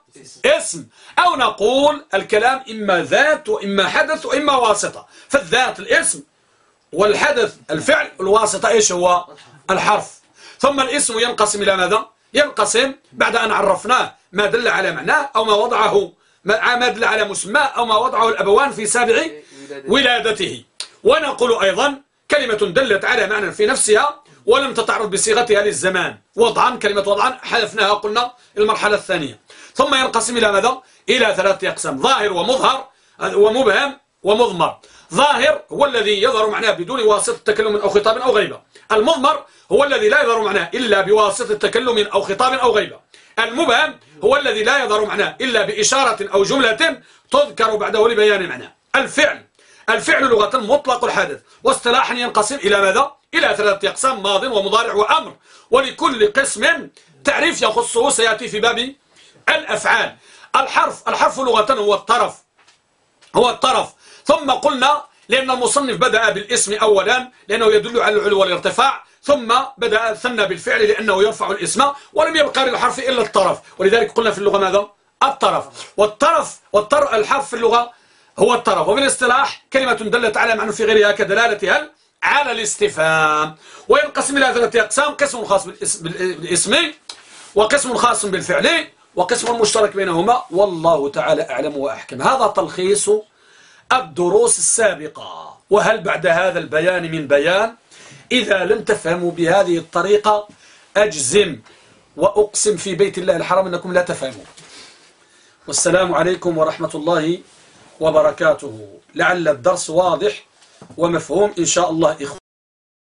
اسم. أو نقول الكلام إما ذات وإما حدث وإما واسطة. فالذات الاسم والحدث الفعل الواسطة إيش هو؟ الحرف. ثم الاسم ينقسم إلى ماذا؟ ينقسم بعد أن عرفناه ما دل على معناه أو ما وضعه ما دل على مسمى أو ما وضعه الأبوان في سابع ولادته. ونقول أيضا كلمة دلت على معنى في نفسها ولم تتعرض بصيغتها للزمان. وضعا كلمة وضعا حذفناها قلنا المرحلة الثانية. ثم ينقسم إلى ماذا؟ إلى ثلاثة أقسام ظاهر ومظهر ومبهم ومضمر. ظاهر هو الذي يظهر معناه بدون واسطة تكلم أو خطاب أو غيبة. المضمر هو الذي لا يظهر معناه إلا بواسطة تكلم أو خطاب أو غيبة. المبهم هو الذي لا يظهر معناه إلا بإشارة أو جملة تذكر بعده لبيان معناه. الفعل. الفعل لغة مطلق الحدث واصطلاحا ينقسم إلى ماذا؟ إلى ثلاثة أقسام ماض ومضارع وأمر. ولكل قسم تعريف يخصه سيأتي في باب الأفعال. الحرف. الحرف لغة هو الطرف. هو الطرف. ثم قلنا لأن المصنف بدأ بالاسم أولا لأنه يدل على العلو والارتفاع ثم بدأ ثنى بالفعل لأنه يرفع الاسم ولم يبقى للحرف إلا الطرف ولذلك قلنا في اللغة ماذا؟ الطرف. والطرف والطرف الحرف في اللغة هو الطرف. وفي الاصطلاح كلمة دلت على معنى في غيرها كدلالة هل على الاستفهام. وينقسم إلى ثلاثة أقسام قسم خاص بالاسم وقسم خاص بالفعل وقسم مشترك بينهما والله تعالى أعلم وأحكم. هذا تلخيص الدروس السابقة. وهل بعد هذا البيان من بيان؟ إذا لم تفهموا بهذه الطريقة أجزم وأقسم في بيت الله الحرام أنكم لا تفهمون. والسلام عليكم ورحمة الله وبركاته. لعل الدرس واضح ومفهوم إن شاء الله إخوة.